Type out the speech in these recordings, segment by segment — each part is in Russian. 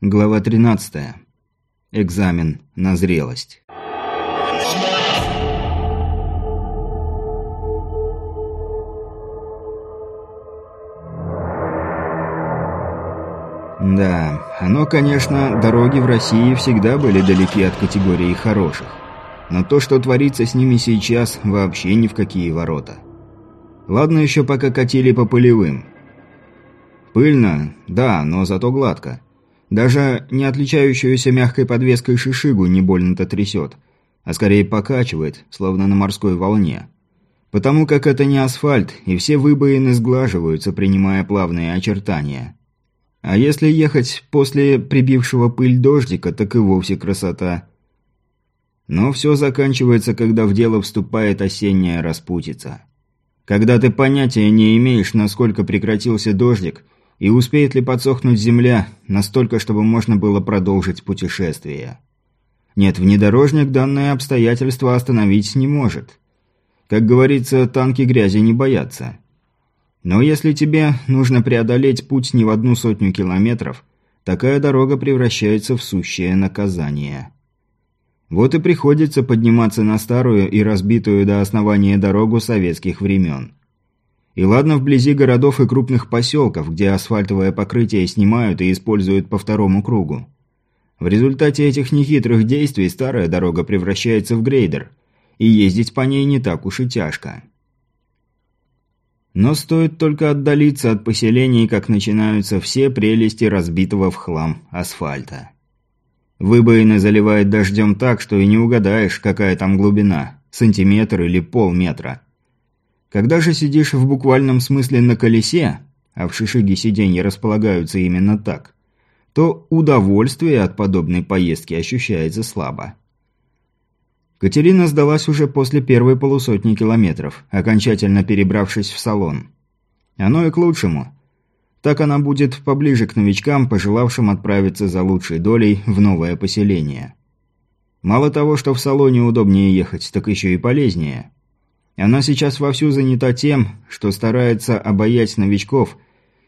Глава 13. Экзамен на зрелость. Да, оно, конечно, дороги в России всегда были далеки от категории хороших. Но то, что творится с ними сейчас, вообще ни в какие ворота. Ладно еще пока катили по полевым. Пыльно, да, но зато гладко. Даже не отличающуюся мягкой подвеской шишигу не больно-то трясет, а скорее покачивает, словно на морской волне. Потому как это не асфальт, и все выбоины сглаживаются, принимая плавные очертания. А если ехать после прибившего пыль дождика, так и вовсе красота. Но все заканчивается, когда в дело вступает осенняя распутица. Когда ты понятия не имеешь, насколько прекратился дождик – и успеет ли подсохнуть земля настолько, чтобы можно было продолжить путешествие. Нет, внедорожник данное обстоятельство остановить не может. Как говорится, танки грязи не боятся. Но если тебе нужно преодолеть путь не в одну сотню километров, такая дорога превращается в сущее наказание. Вот и приходится подниматься на старую и разбитую до основания дорогу советских времен. И ладно вблизи городов и крупных поселков, где асфальтовое покрытие снимают и используют по второму кругу. В результате этих нехитрых действий старая дорога превращается в грейдер, и ездить по ней не так уж и тяжко. Но стоит только отдалиться от поселений, как начинаются все прелести разбитого в хлам асфальта. Выбоины заливает дождем так, что и не угадаешь, какая там глубина – сантиметр или полметра – когда же сидишь в буквальном смысле на колесе, а в шишиге сиденья располагаются именно так, то удовольствие от подобной поездки ощущается слабо. Катерина сдалась уже после первой полусотни километров, окончательно перебравшись в салон. Оно и к лучшему. Так она будет поближе к новичкам, пожелавшим отправиться за лучшей долей в новое поселение. Мало того, что в салоне удобнее ехать, так еще и полезнее – она сейчас вовсю занята тем, что старается обаять новичков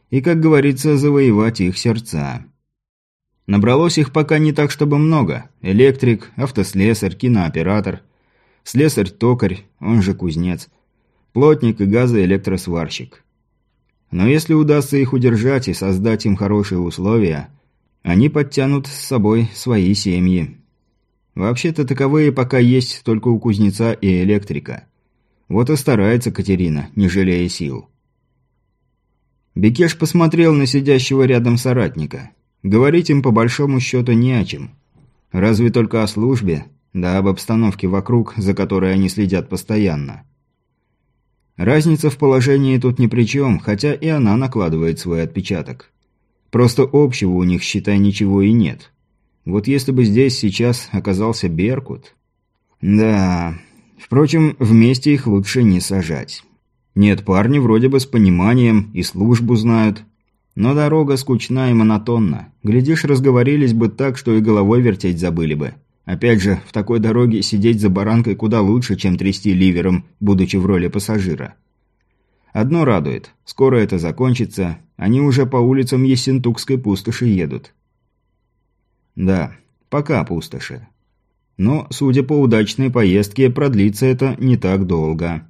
и, как говорится, завоевать их сердца. Набралось их пока не так, чтобы много. Электрик, автослесарь, кинооператор, слесарь-токарь, он же кузнец, плотник и газоэлектросварщик. Но если удастся их удержать и создать им хорошие условия, они подтянут с собой свои семьи. Вообще-то таковые пока есть только у кузнеца и электрика. Вот и старается Катерина, не жалея сил. Бекеш посмотрел на сидящего рядом соратника. Говорить им по большому счету не о чем. Разве только о службе, да об обстановке вокруг, за которой они следят постоянно. Разница в положении тут ни при чем, хотя и она накладывает свой отпечаток. Просто общего у них, считай, ничего и нет. Вот если бы здесь сейчас оказался Беркут... Да, Впрочем, вместе их лучше не сажать. Нет, парни вроде бы с пониманием и службу знают. Но дорога скучна и монотонна. Глядишь, разговорились бы так, что и головой вертеть забыли бы. Опять же, в такой дороге сидеть за баранкой куда лучше, чем трясти ливером, будучи в роли пассажира. Одно радует. Скоро это закончится. Они уже по улицам Ессентукской пустоши едут. Да, пока пустоши. Но, судя по удачной поездке, продлится это не так долго.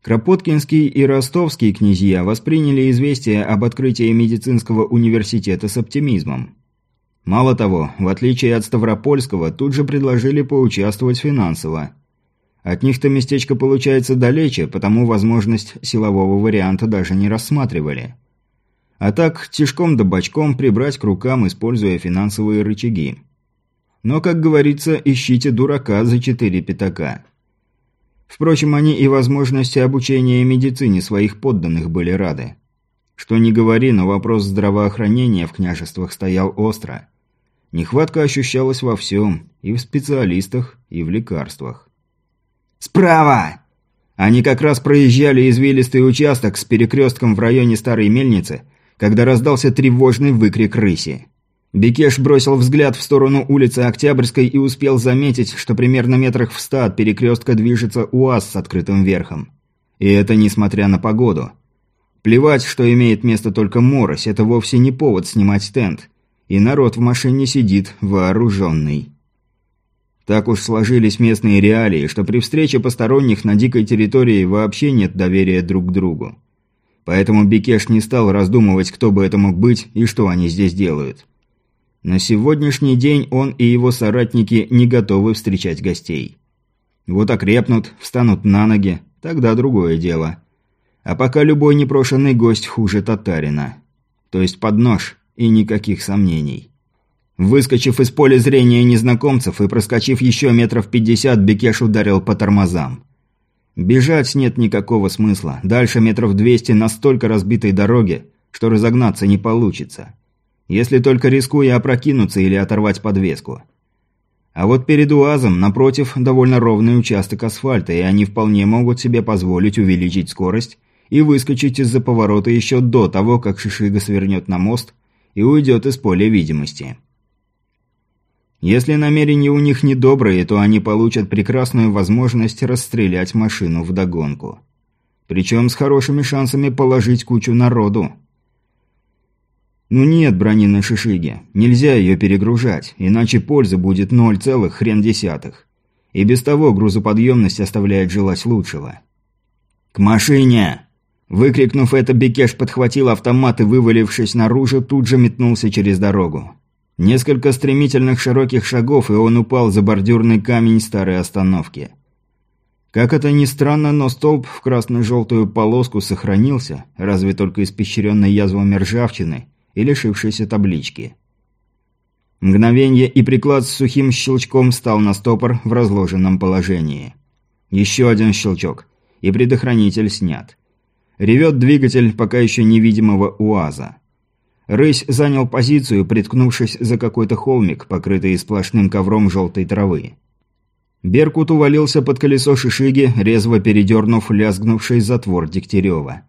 Кропоткинский и ростовский князья восприняли известие об открытии медицинского университета с оптимизмом. Мало того, в отличие от Ставропольского, тут же предложили поучаствовать финансово. От них-то местечко получается далече, потому возможность силового варианта даже не рассматривали. А так, тишком да бочком прибрать к рукам, используя финансовые рычаги. Но, как говорится, ищите дурака за четыре пятака. Впрочем, они и возможности обучения медицине своих подданных были рады. Что ни говори, но вопрос здравоохранения в княжествах стоял остро. Нехватка ощущалась во всем, и в специалистах, и в лекарствах. «Справа!» Они как раз проезжали извилистый участок с перекрестком в районе Старой Мельницы, когда раздался тревожный выкрик рыси. Бекеш бросил взгляд в сторону улицы Октябрьской и успел заметить, что примерно метрах в ста от перекрестка движется УАЗ с открытым верхом. И это несмотря на погоду. Плевать, что имеет место только морось, это вовсе не повод снимать тент. И народ в машине сидит вооруженный. Так уж сложились местные реалии, что при встрече посторонних на дикой территории вообще нет доверия друг к другу. Поэтому Бекеш не стал раздумывать, кто бы это мог быть и что они здесь делают. На сегодняшний день он и его соратники не готовы встречать гостей. Вот окрепнут, встанут на ноги, тогда другое дело. А пока любой непрошенный гость хуже татарина. То есть под нож, и никаких сомнений. Выскочив из поля зрения незнакомцев и проскочив еще метров пятьдесят, Бекеш ударил по тормозам. Бежать нет никакого смысла. Дальше метров двести на столько разбитой дороге, что разогнаться не получится. Если только рискуя опрокинуться или оторвать подвеску. А вот перед УАЗом, напротив, довольно ровный участок асфальта, и они вполне могут себе позволить увеличить скорость и выскочить из-за поворота еще до того, как Шишига свернет на мост и уйдет из поля видимости. Если намерения у них недобрые, то они получат прекрасную возможность расстрелять машину вдогонку. Причем с хорошими шансами положить кучу народу. Ну нет брони на Шишиге. Нельзя ее перегружать, иначе пользы будет ноль целых хрен десятых. И без того грузоподъемность оставляет желать лучшего. «К машине!» Выкрикнув это, Бекеш подхватил автомат и, вывалившись наружу, тут же метнулся через дорогу. Несколько стремительных широких шагов, и он упал за бордюрный камень старой остановки. Как это ни странно, но столб в красно-желтую полоску сохранился, разве только испещренный язвами ржавчины и лишившейся таблички. Мгновение и приклад с сухим щелчком стал на стопор в разложенном положении. Еще один щелчок, и предохранитель снят. Ревет двигатель пока еще невидимого УАЗа. Рысь занял позицию, приткнувшись за какой-то холмик, покрытый сплошным ковром желтой травы. Беркут увалился под колесо шишиги, резво передернув лязгнувший затвор Дегтярева.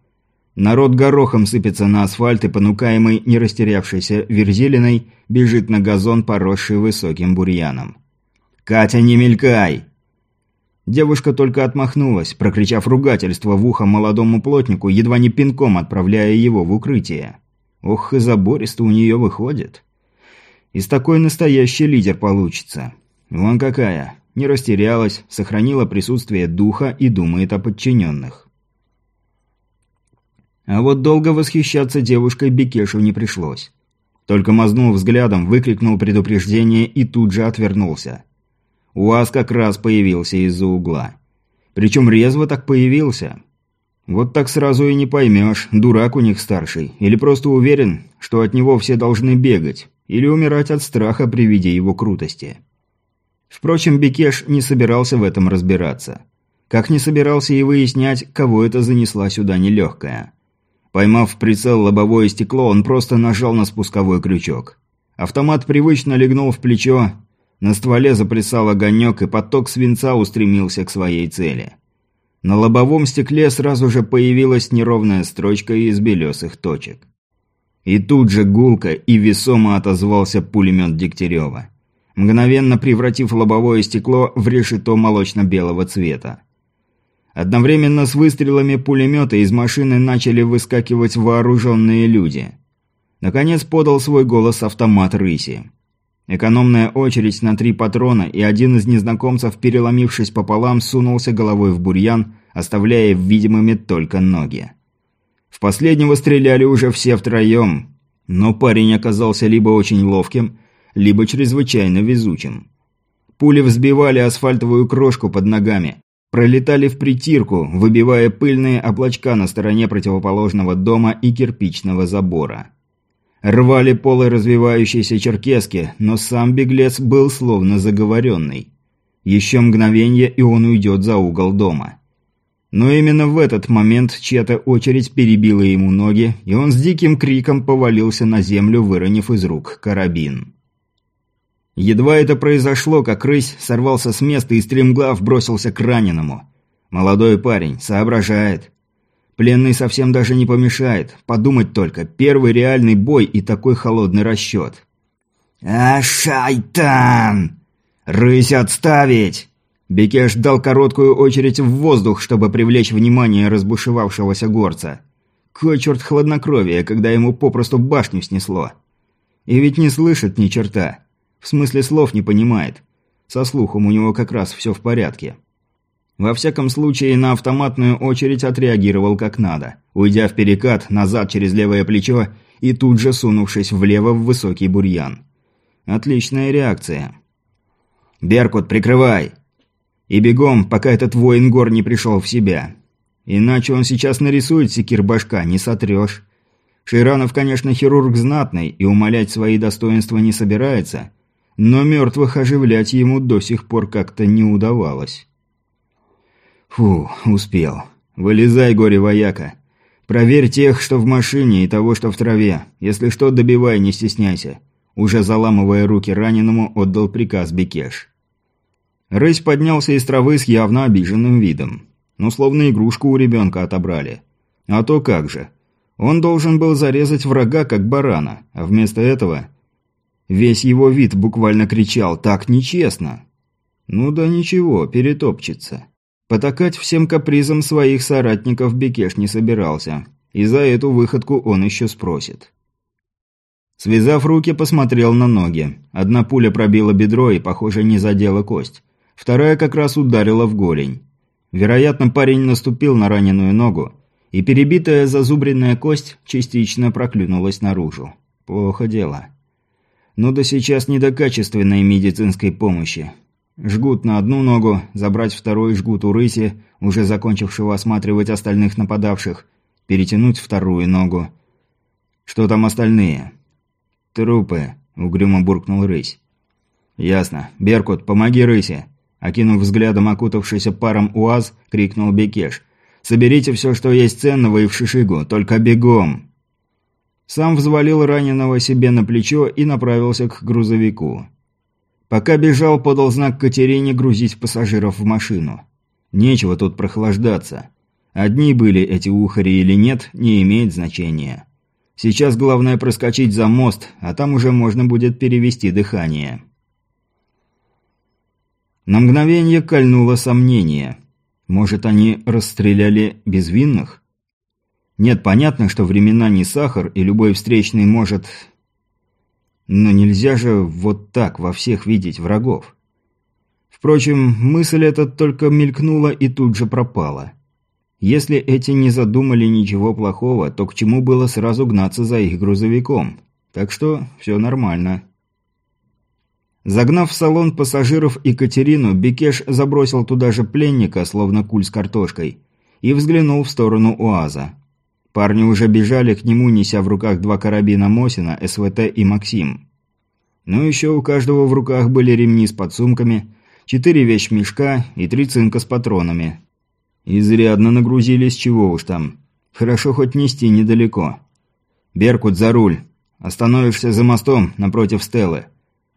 Народ горохом сыпется на асфальт и, понукаемый не растерявшейся Верзилиной, бежит на газон, поросший высоким бурьяном. «Катя, не мелькай!» Девушка только отмахнулась, прокричав ругательство в ухо молодому плотнику, едва не пинком отправляя его в укрытие. Ох, и забористо у нее выходит. Из такой настоящий лидер получится. Вон какая. Не растерялась, сохранила присутствие духа и думает о подчиненных. А вот долго восхищаться девушкой Бекешу не пришлось. Только мазнул взглядом, выкрикнул предупреждение и тут же отвернулся. УАЗ как раз появился из-за угла. Причем резво так появился. Вот так сразу и не поймешь, дурак у них старший, или просто уверен, что от него все должны бегать, или умирать от страха при виде его крутости. Впрочем, Бекеш не собирался в этом разбираться. Как не собирался и выяснять, кого это занесла сюда нелегкая. Поймав в прицел лобовое стекло, он просто нажал на спусковой крючок. Автомат привычно легнул в плечо, на стволе заплясал огонек, и поток свинца устремился к своей цели. На лобовом стекле сразу же появилась неровная строчка из белесых точек. И тут же гулко и весомо отозвался пулемет Дегтярева, мгновенно превратив лобовое стекло в решето молочно-белого цвета. Одновременно с выстрелами пулемета из машины начали выскакивать вооруженные люди. Наконец подал свой голос автомат «Рыси». Экономная очередь на три патрона, и один из незнакомцев, переломившись пополам, сунулся головой в бурьян, оставляя видимыми только ноги. В последнего стреляли уже все втроем, но парень оказался либо очень ловким, либо чрезвычайно везучим. Пули взбивали асфальтовую крошку под ногами, пролетали в притирку, выбивая пыльные облачка на стороне противоположного дома и кирпичного забора. Рвали полы развивающейся черкески, но сам беглец был словно заговоренный. Еще мгновение, и он уйдет за угол дома. Но именно в этот момент чья-то очередь перебила ему ноги, и он с диким криком повалился на землю, выронив из рук карабин. Едва это произошло, как рысь сорвался с места и стремглав бросился к раненому. Молодой парень, соображает. Пленный совсем даже не помешает. Подумать только, первый реальный бой и такой холодный расчет. «А, шайтан! Рысь отставить!» Бекеш дал короткую очередь в воздух, чтобы привлечь внимание разбушевавшегося горца. Кой черт хладнокровия, когда ему попросту башню снесло. И ведь не слышит ни черта. В смысле слов не понимает. Со слухом у него как раз все в порядке. Во всяком случае, на автоматную очередь отреагировал как надо, уйдя в перекат, назад через левое плечо и тут же сунувшись влево в высокий бурьян. Отличная реакция. «Беркут, прикрывай!» И бегом, пока этот воин гор не пришел в себя. Иначе он сейчас нарисует секир башка, не сотрешь. Шейранов, конечно, хирург знатный и умолять свои достоинства не собирается, но мертвых оживлять ему до сих пор как-то не удавалось. Фу, успел. Вылезай, горе-вояка. Проверь тех, что в машине, и того, что в траве. Если что, добивай, не стесняйся. Уже заламывая руки раненому, отдал приказ Бекеш. Рысь поднялся из травы с явно обиженным видом. Ну, словно игрушку у ребенка отобрали. А то как же. Он должен был зарезать врага, как барана, а вместо этого... Весь его вид буквально кричал «Так нечестно!» Ну да ничего, перетопчется. Потакать всем капризам своих соратников Бекеш не собирался, и за эту выходку он еще спросит. Связав руки, посмотрел на ноги. Одна пуля пробила бедро и, похоже, не задела кость. Вторая как раз ударила в голень. Вероятно, парень наступил на раненую ногу, и перебитая зазубренная кость частично проклюнулась наружу. Плохо дело. Но до сейчас не до качественной медицинской помощи. Жгут на одну ногу, забрать второй жгут у рыси, уже закончившего осматривать остальных нападавших, перетянуть вторую ногу. Что там остальные? Трупы, угрюмо буркнул рысь. Ясно. Беркут, помоги рысе. Окинув взглядом окутавшийся паром УАЗ, крикнул Бекеш. «Соберите все, что есть ценного и в шишигу, только бегом!» Сам взвалил раненого себе на плечо и направился к грузовику. Пока бежал, подал знак Катерине грузить пассажиров в машину. Нечего тут прохлаждаться. Одни были эти ухари или нет, не имеет значения. Сейчас главное проскочить за мост, а там уже можно будет перевести дыхание. На мгновение кольнуло сомнение. Может, они расстреляли безвинных? Нет, понятно, что времена не сахар, и любой встречный может но нельзя же вот так во всех видеть врагов. Впрочем, мысль эта только мелькнула и тут же пропала. Если эти не задумали ничего плохого, то к чему было сразу гнаться за их грузовиком? Так что все нормально. Загнав в салон пассажиров и Катерину, Бекеш забросил туда же пленника, словно куль с картошкой, и взглянул в сторону УАЗа. Парни уже бежали к нему, неся в руках два карабина Мосина, СВТ и Максим. Ну еще у каждого в руках были ремни с подсумками, четыре вещмешка и три цинка с патронами. Изрядно нагрузились, чего уж там. Хорошо хоть нести недалеко. «Беркут, за руль. Остановишься за мостом напротив Стеллы».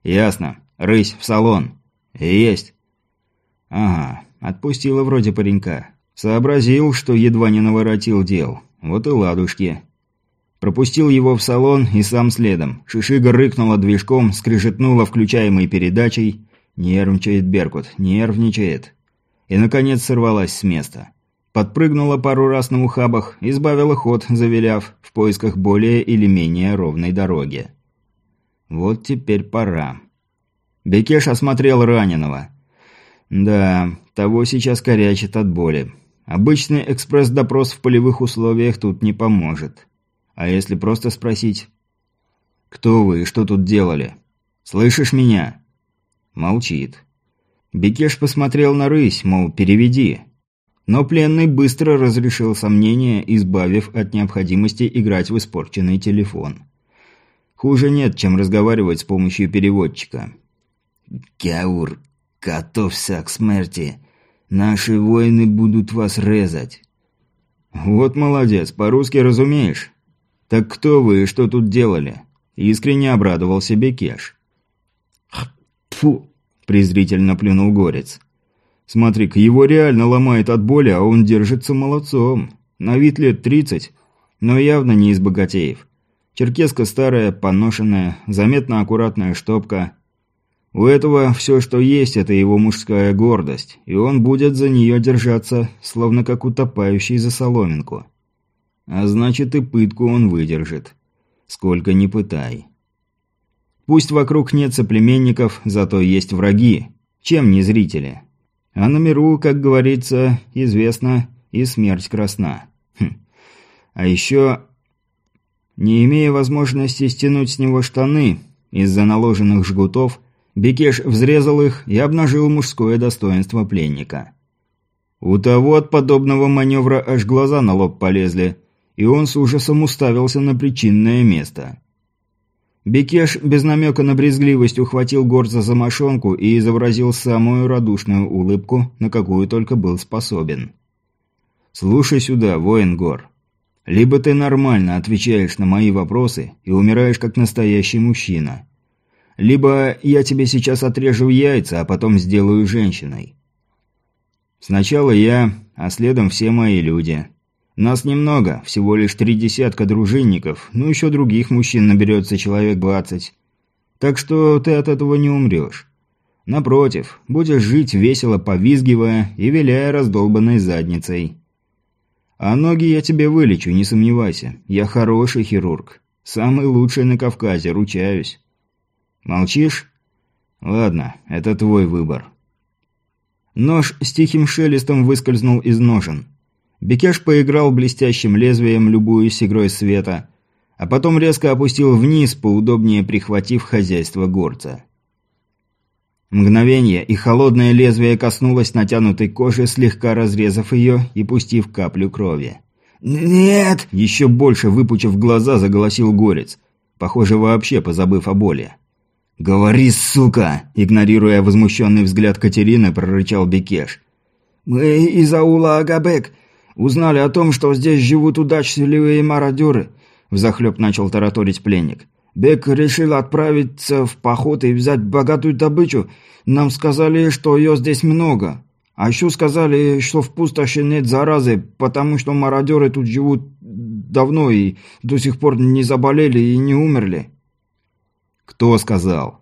«Ясно. Рысь, в салон». «Есть». «Ага, отпустила вроде паренька. Сообразил, что едва не наворотил дел. Вот и ладушки. Пропустил его в салон и сам следом. Шишига рыкнула движком, скрежетнула включаемой передачей. Нервничает Беркут, нервничает. И, наконец, сорвалась с места. Подпрыгнула пару раз на ухабах, избавила ход, завиляв, в поисках более или менее ровной дороги. Вот теперь пора. Бекеш осмотрел раненого. Да, того сейчас корячит от боли. Обычный экспресс-допрос в полевых условиях тут не поможет. А если просто спросить? «Кто вы и что тут делали? Слышишь меня?» Молчит. Бекеш посмотрел на рысь, мол, переведи. Но пленный быстро разрешил сомнения, избавив от необходимости играть в испорченный телефон. Хуже нет, чем разговаривать с помощью переводчика. «Гяур, готовься к смерти. Наши воины будут вас резать». «Вот молодец, по-русски разумеешь». «Так кто вы и что тут делали?» Искренне обрадовался Бекеш. «Фу!» – презрительно плюнул Горец. «Смотри-ка, его реально ломает от боли, а он держится молодцом. На вид лет тридцать, но явно не из богатеев. Черкеска старая, поношенная, заметно аккуратная штопка, у этого все, что есть, это его мужская гордость, и он будет за нее держаться, словно как утопающий за соломинку. А значит, и пытку он выдержит. Сколько ни пытай. Пусть вокруг нет соплеменников, зато есть враги. Чем не зрители? А на миру, как говорится, известно и смерть красна. Хм. А еще, не имея возможности стянуть с него штаны из-за наложенных жгутов, Бекеш взрезал их и обнажил мужское достоинство пленника. У того от подобного маневра аж глаза на лоб полезли, и он с ужасом уставился на причинное место. Бекеш без намека на брезгливость ухватил горца за мошонку и изобразил самую радушную улыбку, на какую только был способен. «Слушай сюда, воин гор. Либо ты нормально отвечаешь на мои вопросы и умираешь как настоящий мужчина. Либо я тебе сейчас отрежу яйца, а потом сделаю женщиной. Сначала я, а следом все мои люди. Нас немного, всего лишь три десятка дружинников, ну еще других мужчин наберется человек двадцать. Так что ты от этого не умрешь. Напротив, будешь жить весело повизгивая и виляя раздолбанной задницей. А ноги я тебе вылечу, не сомневайся. Я хороший хирург. Самый лучший на Кавказе, ручаюсь. Молчишь? Ладно, это твой выбор. Нож с тихим шелестом выскользнул из ножен. Бекеш поиграл блестящим лезвием, любуясь игрой света, а потом резко опустил вниз, поудобнее прихватив хозяйство горца. Мгновение, и холодное лезвие коснулось натянутой кожи, слегка разрезав ее и пустив каплю крови. «Нет!» – еще больше выпучив глаза, заголосил горец, похоже, вообще позабыв о боли. «Говори, сука!» – игнорируя возмущенный взгляд Катерины, прорычал Бекеш. «Мы из аула Агабек. Узнали о том, что здесь живут удачливые мародеры», – взахлеб начал тараторить пленник. «Бек решил отправиться в поход и взять богатую добычу. Нам сказали, что ее здесь много. А еще сказали, что в пустоши нет заразы, потому что мародеры тут живут давно и до сих пор не заболели и не умерли». «Кто сказал?»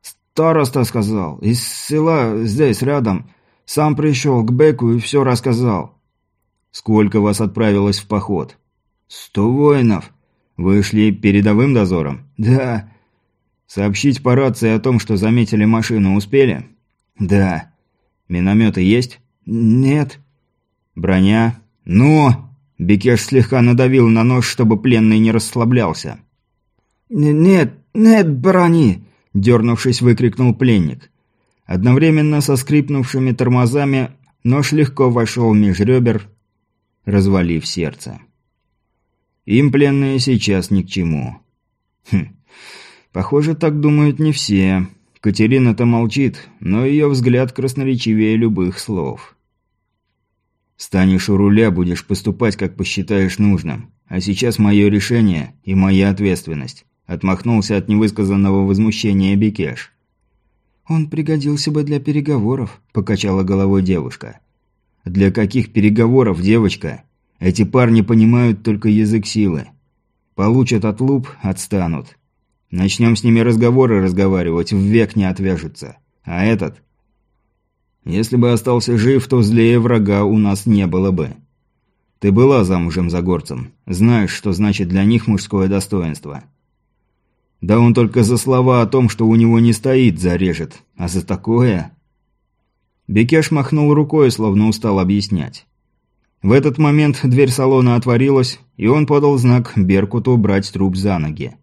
«Староста сказал. Из села здесь, рядом. Сам пришел к Беку и все рассказал». «Сколько вас отправилось в поход?» «Сто воинов». «Вы шли передовым дозором?» «Да». «Сообщить по рации о том, что заметили машину, успели?» «Да». «Минометы есть?» «Нет». «Броня?» «Ну!» Бекеш слегка надавил на нож, чтобы пленный не расслаблялся. «Нет, нет брони!» – дернувшись, выкрикнул пленник. Одновременно со скрипнувшими тормозами нож легко вошел меж ребер, развалив сердце. Им пленные сейчас ни к чему. Хм. Похоже, так думают не все. Катерина-то молчит, но ее взгляд красноречивее любых слов. «Станешь у руля, будешь поступать, как посчитаешь нужным. А сейчас мое решение и моя ответственность. Отмахнулся от невысказанного возмущения Бекеш. «Он пригодился бы для переговоров», – покачала головой девушка. «Для каких переговоров, девочка? Эти парни понимают только язык силы. Получат отлуп – отстанут. Начнем с ними разговоры разговаривать, век не отвяжутся. А этот? Если бы остался жив, то злее врага у нас не было бы. Ты была замужем за горцем. Знаешь, что значит для них мужское достоинство. Да он только за слова о том, что у него не стоит, зарежет. А за такое... Бекеш махнул рукой, словно устал объяснять. В этот момент дверь салона отворилась, и он подал знак Беркуту брать труп за ноги.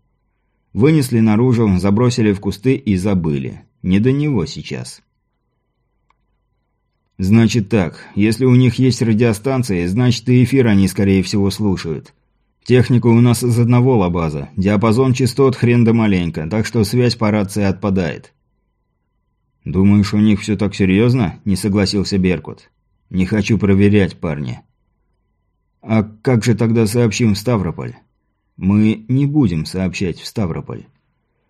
Вынесли наружу, забросили в кусты и забыли. Не до него сейчас. Значит так, если у них есть радиостанции, значит и эфир они, скорее всего, слушают. Техника у нас из одного лабаза. Диапазон частот хрен да маленько, так что связь по рации отпадает. «Думаешь, у них все так серьезно?» – не согласился Беркут. «Не хочу проверять, парни». «А как же тогда сообщим в Ставрополь?» «Мы не будем сообщать в Ставрополь.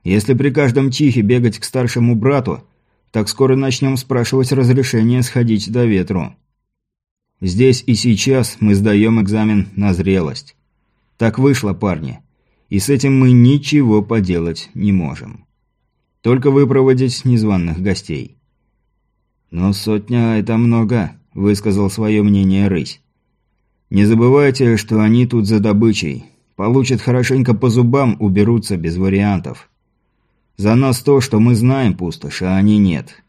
Если при каждом чихе бегать к старшему брату, так скоро начнем спрашивать разрешение сходить до ветру. Здесь и сейчас мы сдаем экзамен на зрелость. Так вышло, парни. И с этим мы ничего поделать не можем. Только выпроводить незваных гостей. «Но сотня – это много», – высказал свое мнение Рысь. «Не забывайте, что они тут за добычей. Получат хорошенько по зубам, уберутся без вариантов. За нас то, что мы знаем пустошь, а они нет.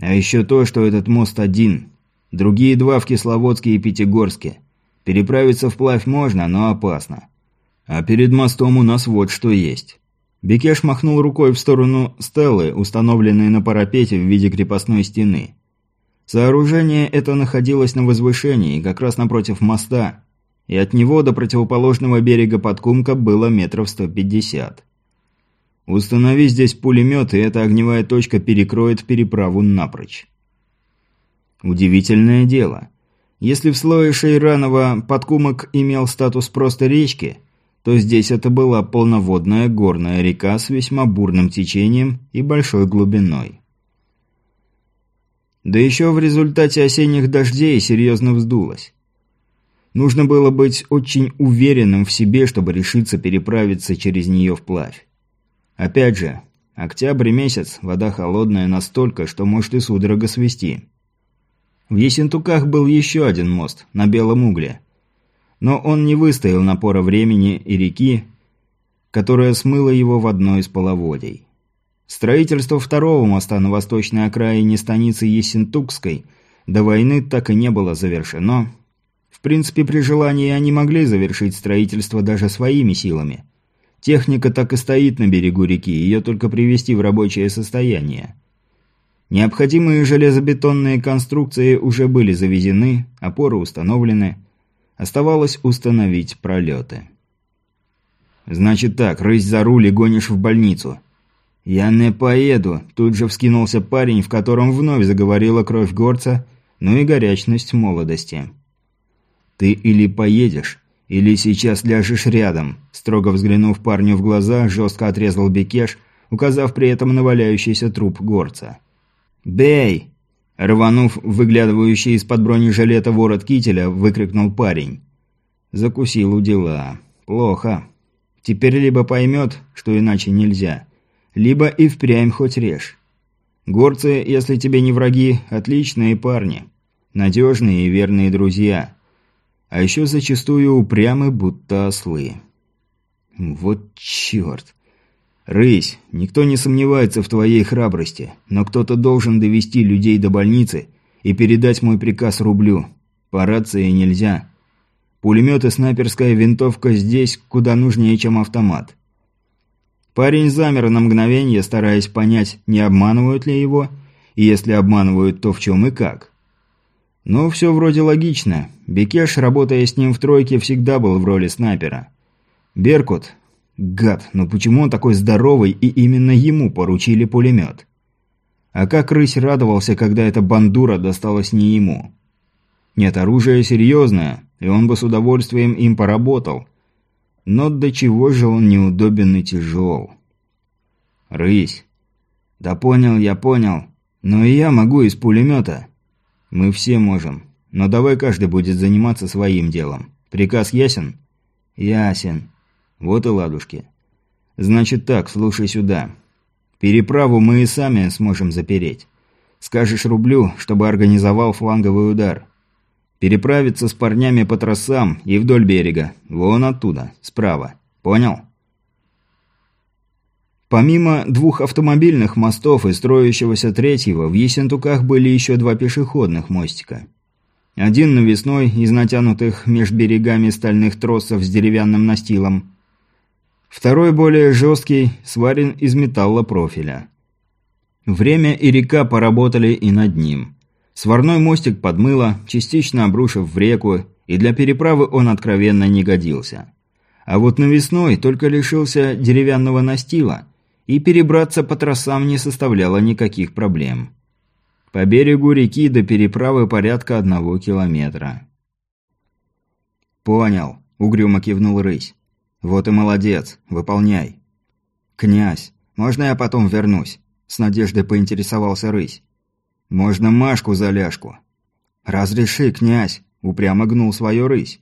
А еще то, что этот мост один. Другие два в Кисловодске и Пятигорске. Переправиться вплавь можно, но опасно. А перед мостом у нас вот что есть. Бекеш махнул рукой в сторону стелы, установленной на парапете в виде крепостной стены. Сооружение это находилось на возвышении, как раз напротив моста, и от него до противоположного берега Подкумка было метров 150. Установи здесь пулемет, и эта огневая точка перекроет переправу напрочь. Удивительное дело. Если в слое Шейранова Подкумок имел статус просто речки, то здесь это была полноводная горная река с весьма бурным течением и большой глубиной. Да еще в результате осенних дождей серьезно вздулась. Нужно было быть очень уверенным в себе, чтобы решиться переправиться через нее вплавь. Опять же, октябрь месяц, вода холодная настолько, что может и судорога свести. В Есентуках был еще один мост, на Белом Угле. Но он не выстоял напора времени и реки, которая смыла его в одно из половодий. Строительство второго моста на восточной окраине станицы Ессентукской до войны так и не было завершено. В принципе, при желании они могли завершить строительство даже своими силами. Техника так и стоит на берегу реки, ее только привести в рабочее состояние. Необходимые железобетонные конструкции уже были завезены, опоры установлены. Оставалось установить пролеты. «Значит так, рысь за руль и гонишь в больницу», «Я не поеду», – тут же вскинулся парень, в котором вновь заговорила кровь горца, ну и горячность молодости. «Ты или поедешь, или сейчас ляжешь рядом», – строго взглянув парню в глаза, жестко отрезал Бекеш, указав при этом на валяющийся труп горца. «Бей!» – рванув выглядывающий из-под бронежилета ворот кителя, выкрикнул парень. Закусил у дела. «Плохо. Теперь либо поймет, что иначе нельзя» либо и впрямь хоть режь. Горцы, если тебе не враги, отличные парни. Надежные и верные друзья. А еще зачастую упрямы, будто ослы. Вот черт. Рысь, никто не сомневается в твоей храбрости, но кто-то должен довести людей до больницы и передать мой приказ рублю. По рации нельзя. Пулемет и снайперская винтовка здесь куда нужнее, чем автомат. Парень замер на мгновение, стараясь понять, не обманывают ли его, и если обманывают, то в чем и как. Но все вроде логично. Бекеш, работая с ним в тройке, всегда был в роли снайпера. Беркут. Гад, но почему он такой здоровый, и именно ему поручили пулемет? А как рысь радовался, когда эта бандура досталась не ему? Нет, оружие серьезное, и он бы с удовольствием им поработал – но до чего же он неудобен и тяжел. «Рысь!» «Да понял, я понял. Но и я могу из пулемета». «Мы все можем. Но давай каждый будет заниматься своим делом. Приказ ясен?» «Ясен. Вот и ладушки. Значит так, слушай сюда. Переправу мы и сами сможем запереть. Скажешь рублю, чтобы организовал фланговый удар. Переправиться с парнями по тросам и вдоль берега. Вон оттуда, справа. Понял? Помимо двух автомобильных мостов и строящегося третьего, в Есентуках были еще два пешеходных мостика. Один навесной, из натянутых меж берегами стальных тросов с деревянным настилом. Второй, более жесткий, сварен из металла профиля. Время и река поработали и над ним. Сварной мостик подмыло, частично обрушив в реку, и для переправы он откровенно не годился. А вот навесной только лишился деревянного настила, и перебраться по тросам не составляло никаких проблем. По берегу реки до переправы порядка одного километра. «Понял», — угрюмо кивнул рысь. «Вот и молодец, выполняй». «Князь, можно я потом вернусь?» — с надеждой поинтересовался рысь. Можно Машку за ляжку. Разреши, князь, упрямо гнул свою рысь.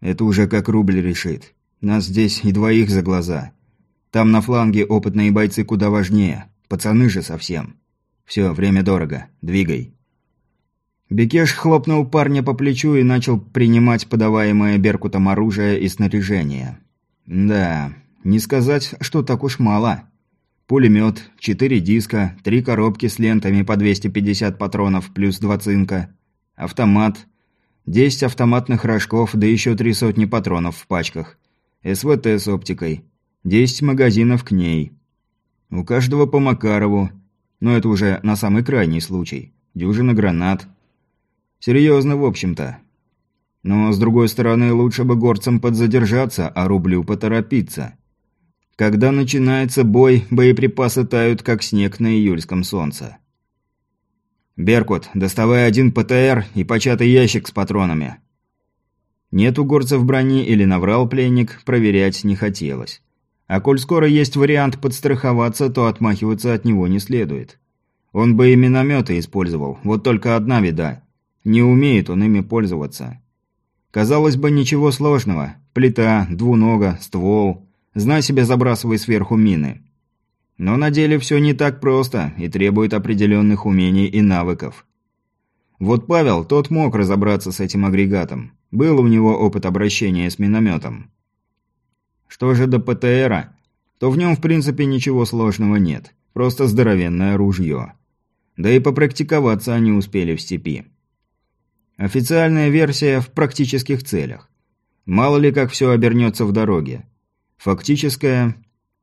Это уже как рубль решит. Нас здесь и двоих за глаза. Там на фланге опытные бойцы куда важнее. Пацаны же совсем. Все, время дорого. Двигай. Бекеш хлопнул парня по плечу и начал принимать подаваемое Беркутом оружие и снаряжение. Да, не сказать, что так уж мало. пулемет, четыре диска, три коробки с лентами по 250 патронов плюс два цинка, автомат, 10 автоматных рожков, да еще три сотни патронов в пачках, СВТ с оптикой, 10 магазинов к ней. У каждого по Макарову, но это уже на самый крайний случай, дюжина гранат. Серьезно, в общем-то. Но, с другой стороны, лучше бы горцам подзадержаться, а рублю поторопиться. Когда начинается бой, боеприпасы тают, как снег на июльском солнце. «Беркут, доставай один ПТР и початый ящик с патронами». Нет у горцев брони или наврал пленник, проверять не хотелось. А коль скоро есть вариант подстраховаться, то отмахиваться от него не следует. Он бы и минометы использовал, вот только одна беда. Не умеет он ими пользоваться. Казалось бы, ничего сложного. Плита, двунога, ствол. Знай себе, забрасывай сверху мины. Но на деле все не так просто и требует определенных умений и навыков. Вот Павел, тот мог разобраться с этим агрегатом. Был у него опыт обращения с минометом. Что же до ПТРа, то в нем в принципе ничего сложного нет. Просто здоровенное ружье. Да и попрактиковаться они успели в степи. Официальная версия в практических целях. Мало ли как все обернется в дороге. Фактическая...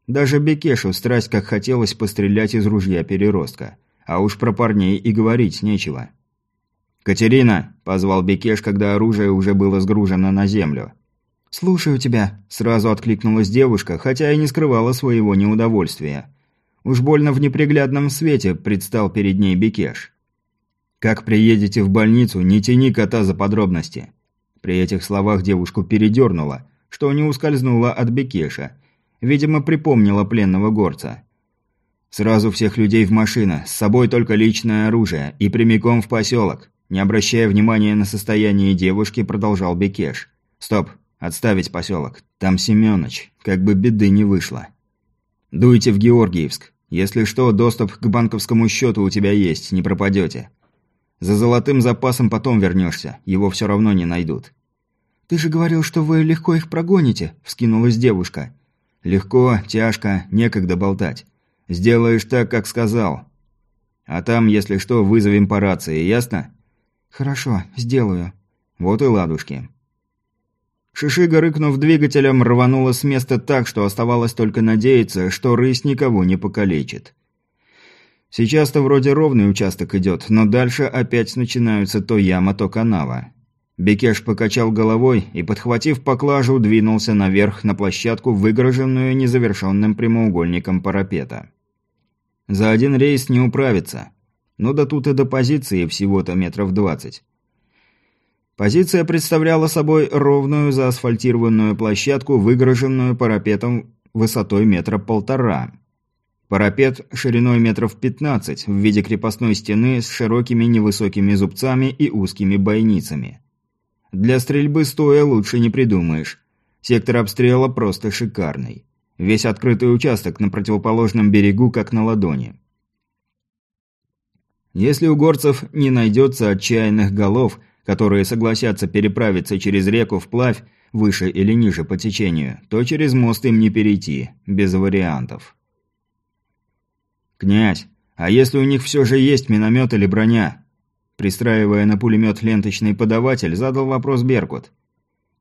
Даже Бекешу страсть как хотелось пострелять из ружья переростка. А уж про парней и говорить нечего. «Катерина!» – позвал Бекеш, когда оружие уже было сгружено на землю. «Слушаю тебя», – сразу откликнулась девушка, хотя и не скрывала своего неудовольствия. Уж больно в неприглядном свете предстал перед ней Бекеш. «Как приедете в больницу, не тяни кота за подробности». При этих словах девушку передернуло, что не ускользнуло от Бекеша. Видимо, припомнила пленного горца. «Сразу всех людей в машину, с собой только личное оружие, и прямиком в поселок». Не обращая внимания на состояние девушки, продолжал Бекеш. «Стоп, отставить поселок. Там Семёныч, как бы беды не вышло. Дуйте в Георгиевск. Если что, доступ к банковскому счету у тебя есть, не пропадете. За золотым запасом потом вернешься, его все равно не найдут. «Ты же говорил, что вы легко их прогоните», – вскинулась девушка. «Легко, тяжко, некогда болтать. Сделаешь так, как сказал. А там, если что, вызовем по рации, ясно?» «Хорошо, сделаю». «Вот и ладушки». Шишига, рыкнув двигателем, рванула с места так, что оставалось только надеяться, что рысь никого не покалечит. Сейчас-то вроде ровный участок идет, но дальше опять начинаются то яма, то канава. Бекеш покачал головой и, подхватив поклажу, двинулся наверх на площадку, выгороженную незавершенным прямоугольником парапета. За один рейс не управиться. Ну да тут и до позиции всего-то метров двадцать. Позиция представляла собой ровную заасфальтированную площадку, выгороженную парапетом высотой метра полтора. Парапет шириной метров 15 в виде крепостной стены с широкими невысокими зубцами и узкими бойницами. Для стрельбы стоя лучше не придумаешь. Сектор обстрела просто шикарный. Весь открытый участок на противоположном берегу как на ладони. Если у горцев не найдется отчаянных голов – которые согласятся переправиться через реку вплавь, выше или ниже по течению, то через мост им не перейти, без вариантов. «Князь, а если у них все же есть миномет или броня?» Пристраивая на пулемет ленточный подаватель, задал вопрос Беркут.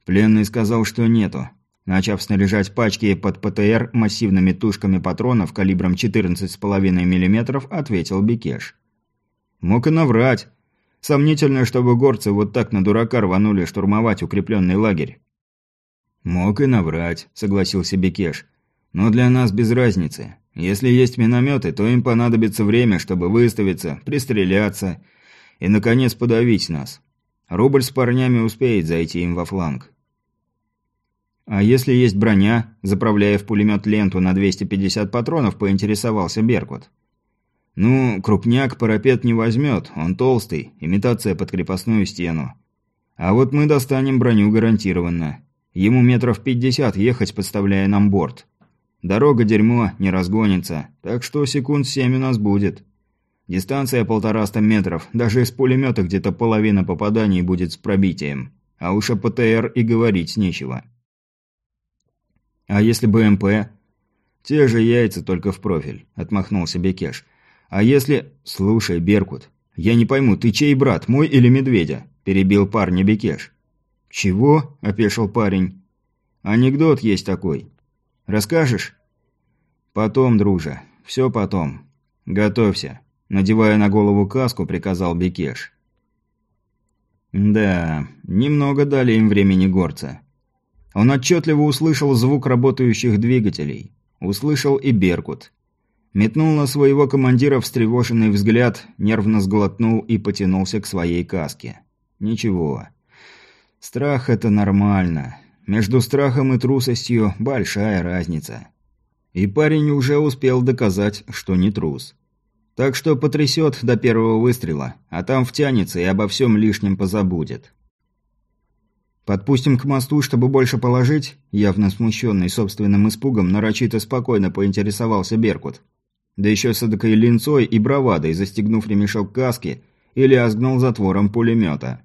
Пленный сказал, что нету. Начав снаряжать пачки под ПТР массивными тушками патронов калибром 14,5 мм, ответил Бекеш. «Мог и наврать. Сомнительно, чтобы горцы вот так на дурака рванули штурмовать укрепленный лагерь. «Мог и наврать», — согласился Бекеш. «Но для нас без разницы. Если есть минометы, то им понадобится время, чтобы выставиться, пристреляться и, наконец, подавить нас. Рубль с парнями успеет зайти им во фланг». «А если есть броня?» – заправляя в пулемет ленту на 250 патронов, поинтересовался Беркут. «Ну, крупняк парапет не возьмет, он толстый, имитация под крепостную стену. А вот мы достанем броню гарантированно. Ему метров пятьдесят ехать, подставляя нам борт. Дорога дерьмо, не разгонится, так что секунд семь у нас будет. Дистанция полтораста метров, даже из пулемета где-то половина попаданий будет с пробитием. А уж о ПТР и говорить нечего». «А если БМП?» «Те же яйца, только в профиль», – отмахнулся Бекеш. «А если...» «Слушай, Беркут, я не пойму, ты чей брат, мой или медведя?» – перебил парня Бекеш. «Чего?» – опешил парень. «Анекдот есть такой. Расскажешь?» «Потом, друже. Все потом. Готовься», – надевая на голову каску, приказал Бекеш. Да, немного дали им времени горца. Он отчетливо услышал звук работающих двигателей. Услышал и Беркут. Метнул на своего командира встревоженный взгляд, нервно сглотнул и потянулся к своей каске. Ничего. Страх – это нормально. Между страхом и трусостью большая разница. И парень уже успел доказать, что не трус. Так что потрясет до первого выстрела, а там втянется и обо всем лишнем позабудет. «Подпустим к мосту, чтобы больше положить?» Явно смущенный собственным испугом, нарочито спокойно поинтересовался Беркут. Да еще с эдакой линцой и бравадой, застегнув ремешок каски, и лязгнул затвором пулемета.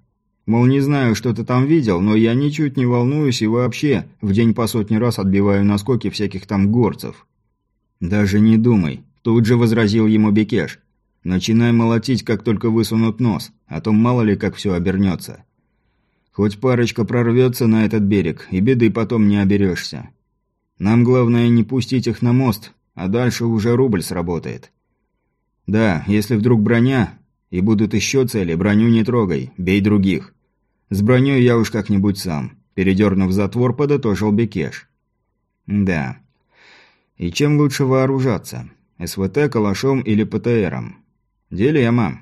Мол, не знаю, что ты там видел, но я ничуть не волнуюсь и вообще в день по сотни раз отбиваю наскоки всяких там горцев. «Даже не думай», – тут же возразил ему Бекеш. «Начинай молотить, как только высунут нос, а то мало ли как все обернется. Хоть парочка прорвется на этот берег, и беды потом не оберешься. Нам главное не пустить их на мост, а дальше уже рубль сработает. Да, если вдруг броня, и будут еще цели, броню не трогай, бей других. С броней я уж как-нибудь сам. Передернув затвор, подытожил Бекеш. Да. И чем лучше вооружаться? СВТ, калашом или ПТРом? Дилемма.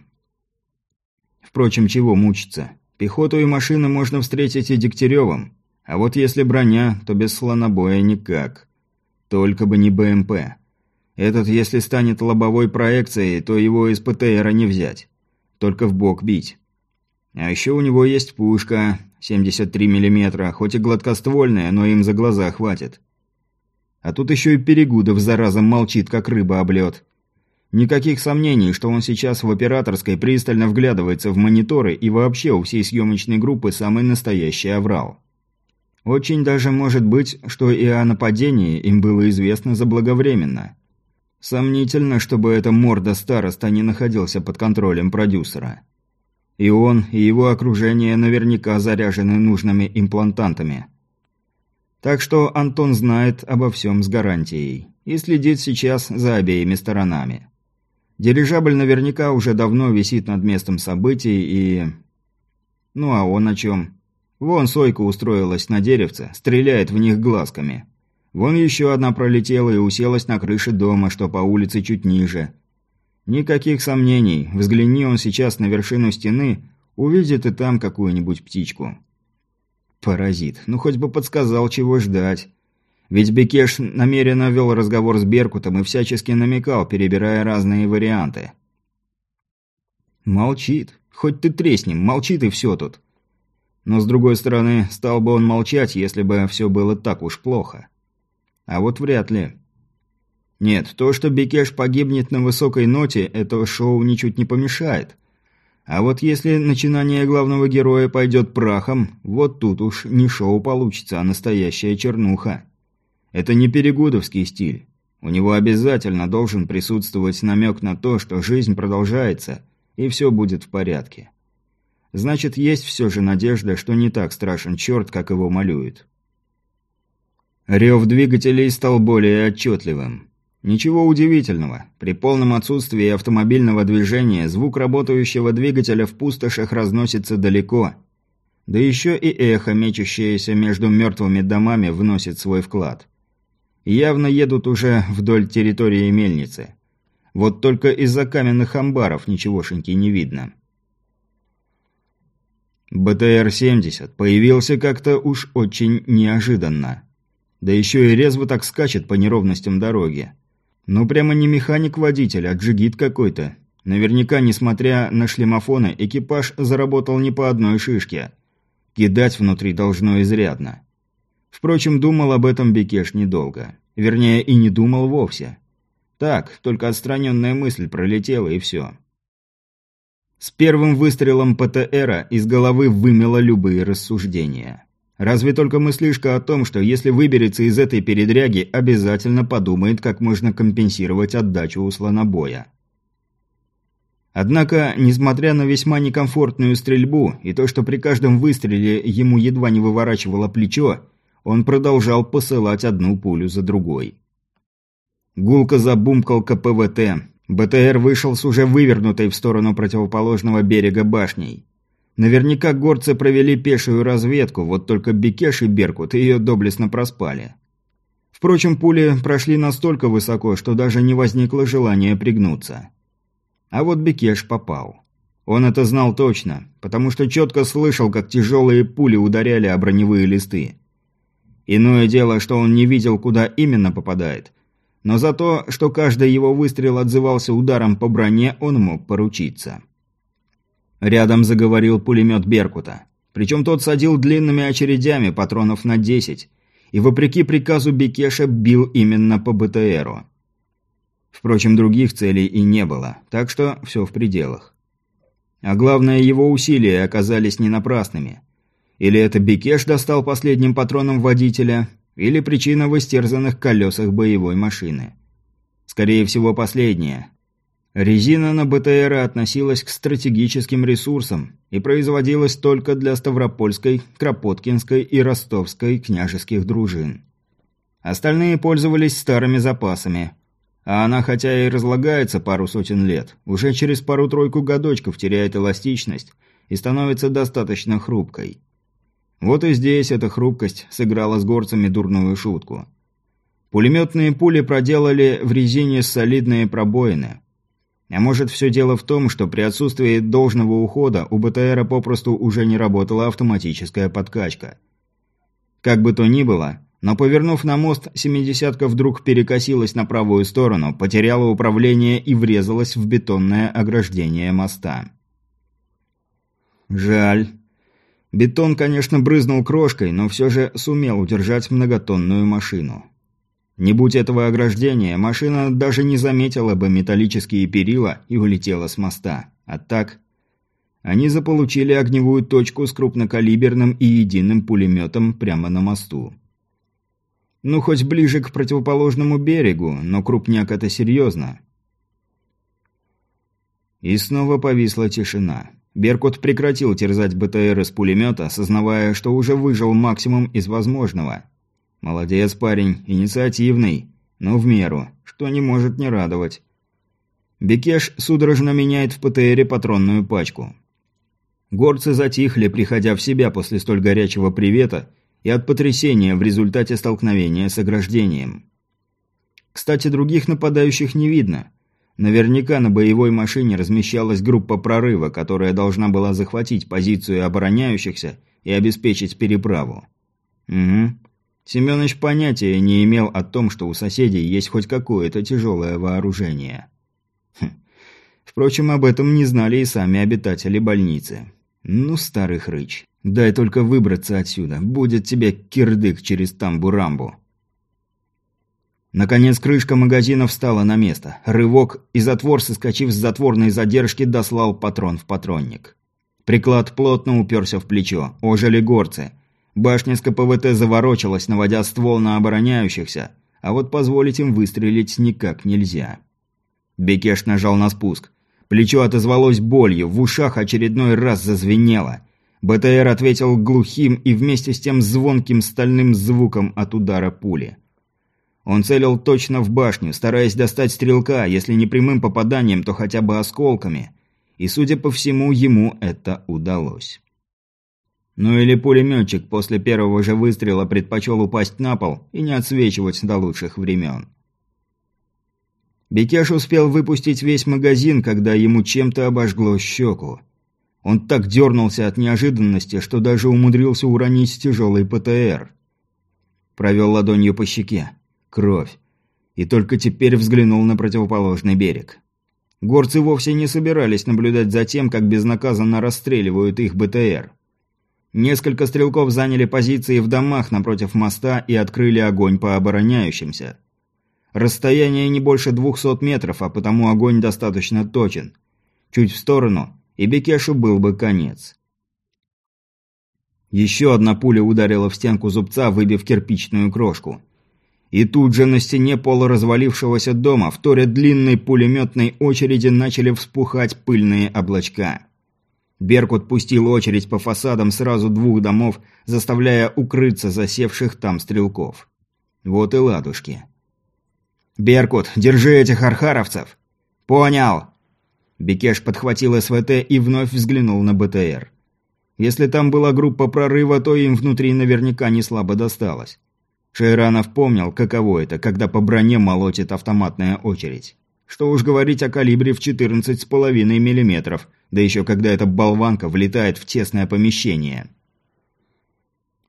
Впрочем, чего мучиться? Пехоту и машины можно встретить и Дегтяревым. А вот если броня, то без слонобоя никак. Только бы не БМП. Этот, если станет лобовой проекцией, то его из ПТРа не взять. Только в бок бить. А еще у него есть пушка 73 мм, хоть и гладкоствольная, но им за глаза хватит. А тут еще и Перегудов, зараза, молчит, как рыба об лед. Никаких сомнений, что он сейчас в операторской пристально вглядывается в мониторы и вообще у всей съемочной группы самый настоящий аврал. Очень даже может быть, что и о нападении им было известно заблаговременно. Сомнительно, чтобы эта морда староста не находился под контролем продюсера. И он, и его окружение наверняка заряжены нужными имплантантами. Так что Антон знает обо всем с гарантией и следит сейчас за обеими сторонами. Дирижабль наверняка уже давно висит над местом событий и... Ну а он о чем? Вон Сойка устроилась на деревце, стреляет в них глазками. Вон еще одна пролетела и уселась на крыше дома, что по улице чуть ниже. Никаких сомнений, взгляни он сейчас на вершину стены, увидит и там какую-нибудь птичку. Паразит, ну хоть бы подсказал, чего ждать. Ведь Бекеш намеренно вел разговор с Беркутом и всячески намекал, перебирая разные варианты. Молчит. Хоть ты тресни, молчит и все тут. Но с другой стороны, стал бы он молчать, если бы все было так уж плохо. А вот вряд ли. Нет, то, что Бекеш погибнет на высокой ноте, это шоу ничуть не помешает. А вот если начинание главного героя пойдет прахом, вот тут уж не шоу получится, а настоящая чернуха. Это не перегудовский стиль. У него обязательно должен присутствовать намек на то, что жизнь продолжается, и все будет в порядке. Значит, есть все же надежда, что не так страшен черт, как его малюют. Рев двигателей стал более отчетливым. Ничего удивительного. При полном отсутствии автомобильного движения звук работающего двигателя в пустошах разносится далеко. Да еще и эхо, мечущееся между мертвыми домами, вносит свой вклад. Явно едут уже вдоль территории мельницы. Вот только из-за каменных амбаров ничегошеньки не видно. БТР-70 появился как-то уж очень неожиданно. Да еще и резво так скачет по неровностям дороги. Ну прямо не механик-водитель, а джигит какой-то. Наверняка, несмотря на шлемофоны, экипаж заработал не по одной шишке. Кидать внутри должно изрядно. Впрочем, думал об этом Бекеш недолго. Вернее, и не думал вовсе. Так, только отстраненная мысль пролетела и все. С первым выстрелом ПТРа из головы вымело любые рассуждения. Разве только мыслишка о том, что если выберется из этой передряги, обязательно подумает, как можно компенсировать отдачу у слонобоя. Однако, несмотря на весьма некомфортную стрельбу и то, что при каждом выстреле ему едва не выворачивало плечо, он продолжал посылать одну пулю за другой. Гулко забумкал КПВТ. БТР вышел с уже вывернутой в сторону противоположного берега башней. Наверняка горцы провели пешую разведку, вот только Бекеш и Беркут ее доблестно проспали. Впрочем, пули прошли настолько высоко, что даже не возникло желания пригнуться. А вот Бекеш попал. Он это знал точно, потому что четко слышал, как тяжелые пули ударяли о броневые листы. Иное дело, что он не видел, куда именно попадает. Но за то, что каждый его выстрел отзывался ударом по броне, он мог поручиться. Рядом заговорил пулемет «Беркута». Причем тот садил длинными очередями, патронов на 10, и вопреки приказу Бекеша бил именно по БТРу. Впрочем, других целей и не было, так что все в пределах. А главное, его усилия оказались не напрасными. Или это Бекеш достал последним патроном водителя, или причина в истерзанных колесах боевой машины. Скорее всего, последнее. Резина на БТР относилась к стратегическим ресурсам и производилась только для Ставропольской, Кропоткинской и Ростовской княжеских дружин. Остальные пользовались старыми запасами – а она, хотя и разлагается пару сотен лет, уже через пару-тройку годочков теряет эластичность и становится достаточно хрупкой. Вот и здесь эта хрупкость сыграла с горцами дурную шутку. Пулеметные пули проделали в резине солидные пробоины. А может, все дело в том, что при отсутствии должного ухода у БТРа попросту уже не работала автоматическая подкачка. Как бы то ни было, но повернув на мост, семидесятка вдруг перекосилась на правую сторону, потеряла управление и врезалась в бетонное ограждение моста. Жаль. Бетон, конечно, брызнул крошкой, но все же сумел удержать многотонную машину. Не будь этого ограждения, машина даже не заметила бы металлические перила и улетела с моста. А так... Они заполучили огневую точку с крупнокалиберным и единым пулеметом прямо на мосту. Ну, хоть ближе к противоположному берегу, но крупняк это серьезно. И снова повисла тишина. Беркут прекратил терзать БТР из пулемета, осознавая, что уже выжил максимум из возможного. Молодец парень, инициативный, но в меру, что не может не радовать. Бекеш судорожно меняет в ПТРе патронную пачку. Горцы затихли, приходя в себя после столь горячего привета, и от потрясения в результате столкновения с ограждением. Кстати, других нападающих не видно. Наверняка на боевой машине размещалась группа прорыва, которая должна была захватить позицию обороняющихся и обеспечить переправу. Угу. Семёныч понятия не имел о том, что у соседей есть хоть какое-то тяжелое вооружение. Хм. Впрочем, об этом не знали и сами обитатели больницы. Ну, старый хрыч. Дай только выбраться отсюда. Будет тебе кирдык через тамбурамбу. Наконец крышка магазина встала на место. Рывок, и затвор, соскочив с затворной задержки, дослал патрон в патронник. Приклад плотно уперся в плечо. Ожили горцы. Башня с КПВТ заворочилась, наводя ствол на обороняющихся, а вот позволить им выстрелить никак нельзя. Бекеш нажал на спуск. Плечо отозвалось болью, в ушах очередной раз зазвенело. БТР ответил глухим и вместе с тем звонким стальным звуком от удара пули. Он целил точно в башню, стараясь достать стрелка, если не прямым попаданием, то хотя бы осколками. И, судя по всему, ему это удалось. Ну или пулеметчик после первого же выстрела предпочел упасть на пол и не отсвечивать до лучших времен. Бекеш успел выпустить весь магазин, когда ему чем-то обожгло щеку. Он так дернулся от неожиданности, что даже умудрился уронить тяжелый ПТР. Провел ладонью по щеке. Кровь. И только теперь взглянул на противоположный берег. Горцы вовсе не собирались наблюдать за тем, как безнаказанно расстреливают их БТР. Несколько стрелков заняли позиции в домах напротив моста и открыли огонь по обороняющимся. Расстояние не больше двухсот метров, а потому огонь достаточно точен. Чуть в сторону, и Бекешу был бы конец. Еще одна пуля ударила в стенку зубца, выбив кирпичную крошку. И тут же на стене полуразвалившегося дома, вторя длинной пулеметной очереди, начали вспухать пыльные облачка. Беркут пустил очередь по фасадам сразу двух домов, заставляя укрыться засевших там стрелков. Вот и ладушки. «Беркут, держи этих архаровцев!» «Понял!» Бекеш подхватил СВТ и вновь взглянул на БТР. Если там была группа прорыва, то им внутри наверняка не слабо досталось. Шейранов помнил, каково это, когда по броне молотит автоматная очередь. Что уж говорить о калибре в 14,5 мм, да еще когда эта болванка влетает в тесное помещение.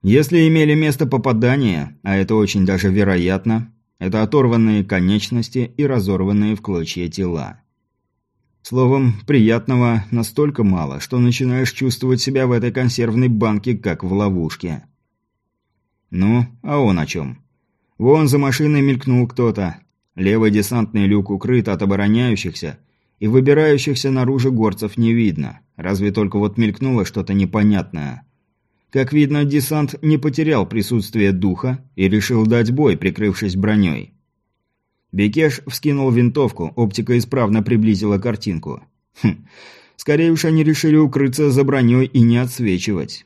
Если имели место попадания, а это очень даже вероятно, это оторванные конечности и разорванные в клочья тела. Словом, приятного настолько мало, что начинаешь чувствовать себя в этой консервной банке, как в ловушке. Ну, а он о чем? Вон за машиной мелькнул кто-то. Левый десантный люк укрыт от обороняющихся, и выбирающихся наружу горцев не видно, разве только вот мелькнуло что-то непонятное. Как видно, десант не потерял присутствие духа и решил дать бой, прикрывшись броней. Бекеш вскинул винтовку, оптика исправно приблизила картинку. Хм, скорее уж они решили укрыться за броней и не отсвечивать.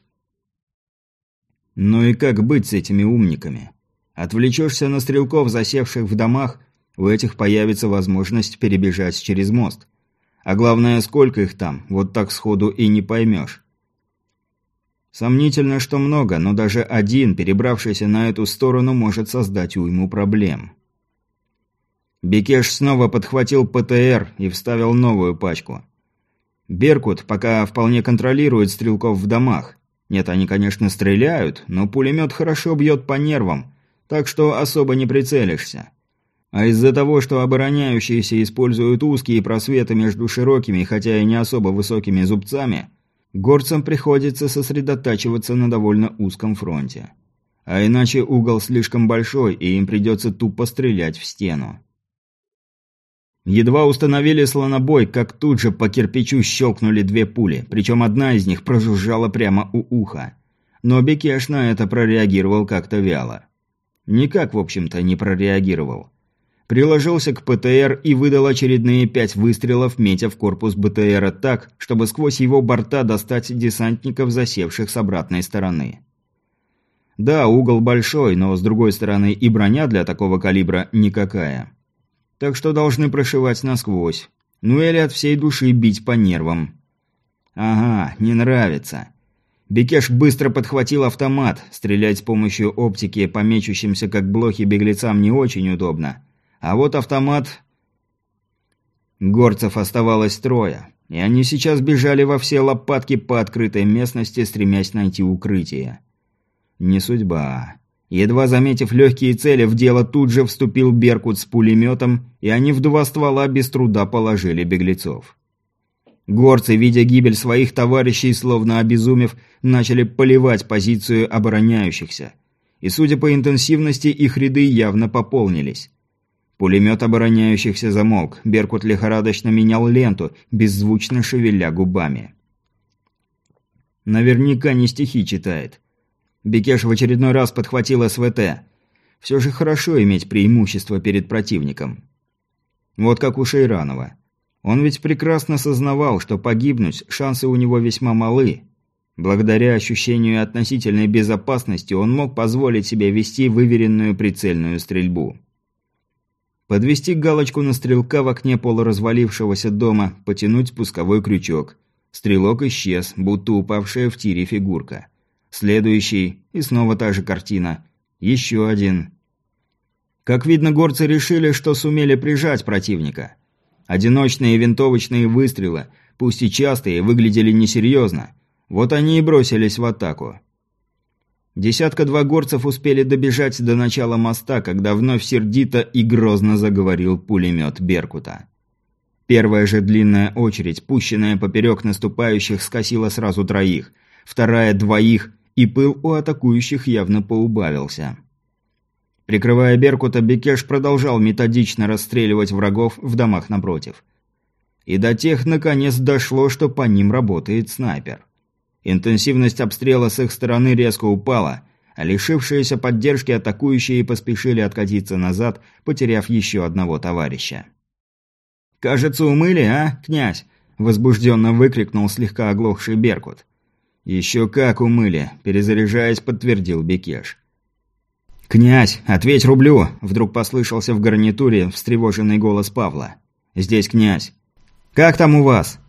Ну и как быть с этими умниками? Отвлечешься на стрелков, засевших в домах, у этих появится возможность перебежать через мост. А главное, сколько их там, вот так сходу и не поймешь. Сомнительно, что много, но даже один, перебравшийся на эту сторону, может создать уйму проблем. Бекеш снова подхватил ПТР и вставил новую пачку. Беркут пока вполне контролирует стрелков в домах. Нет, они, конечно, стреляют, но пулемет хорошо бьет по нервам, так что особо не прицелишься. А из-за того, что обороняющиеся используют узкие просветы между широкими, хотя и не особо высокими зубцами, горцам приходится сосредотачиваться на довольно узком фронте. А иначе угол слишком большой, и им придется тупо стрелять в стену. Едва установили слонобой, как тут же по кирпичу щелкнули две пули, причем одна из них прожужжала прямо у уха. Но Бекеш на это прореагировал как-то вяло. Никак, в общем-то, не прореагировал приложился к ПТР и выдал очередные пять выстрелов, метя в корпус БТРа так, чтобы сквозь его борта достать десантников, засевших с обратной стороны. Да, угол большой, но с другой стороны и броня для такого калибра никакая. Так что должны прошивать насквозь. Ну или от всей души бить по нервам. Ага, не нравится. Бекеш быстро подхватил автомат. Стрелять с помощью оптики по мечущимся как блохи беглецам не очень удобно. А вот автомат... Горцев оставалось трое, и они сейчас бежали во все лопатки по открытой местности, стремясь найти укрытие. Не судьба. Едва заметив легкие цели, в дело тут же вступил Беркут с пулеметом, и они в два ствола без труда положили беглецов. Горцы, видя гибель своих товарищей, словно обезумев, начали поливать позицию обороняющихся. И, судя по интенсивности, их ряды явно пополнились. Пулемет обороняющихся замолк. Беркут лихорадочно менял ленту, беззвучно шевеля губами. Наверняка не стихи читает. Бекеш в очередной раз подхватил СВТ. Все же хорошо иметь преимущество перед противником. Вот как у Шейранова. Он ведь прекрасно сознавал, что погибнуть шансы у него весьма малы. Благодаря ощущению относительной безопасности он мог позволить себе вести выверенную прицельную стрельбу. Подвести галочку на стрелка в окне полуразвалившегося дома, потянуть спусковой крючок. Стрелок исчез, будто упавшая в тире фигурка. Следующий, и снова та же картина. Еще один. Как видно, горцы решили, что сумели прижать противника. Одиночные винтовочные выстрелы, пусть и частые, выглядели несерьезно. Вот они и бросились в атаку. Десятка-два горцев успели добежать до начала моста, когда вновь сердито и грозно заговорил пулемет «Беркута». Первая же длинная очередь, пущенная поперек наступающих, скосила сразу троих, вторая – двоих, и пыл у атакующих явно поубавился. Прикрывая Беркута, Бекеш продолжал методично расстреливать врагов в домах напротив. И до тех, наконец, дошло, что по ним работает снайпер. Интенсивность обстрела с их стороны резко упала, а лишившиеся поддержки атакующие поспешили откатиться назад, потеряв еще одного товарища. «Кажется, умыли, а, князь?» – возбужденно выкрикнул слегка оглохший Беркут. «Еще как умыли», – перезаряжаясь, подтвердил Бекеш. «Князь, ответь рублю!» – вдруг послышался в гарнитуре встревоженный голос Павла. «Здесь князь. Как там у вас?»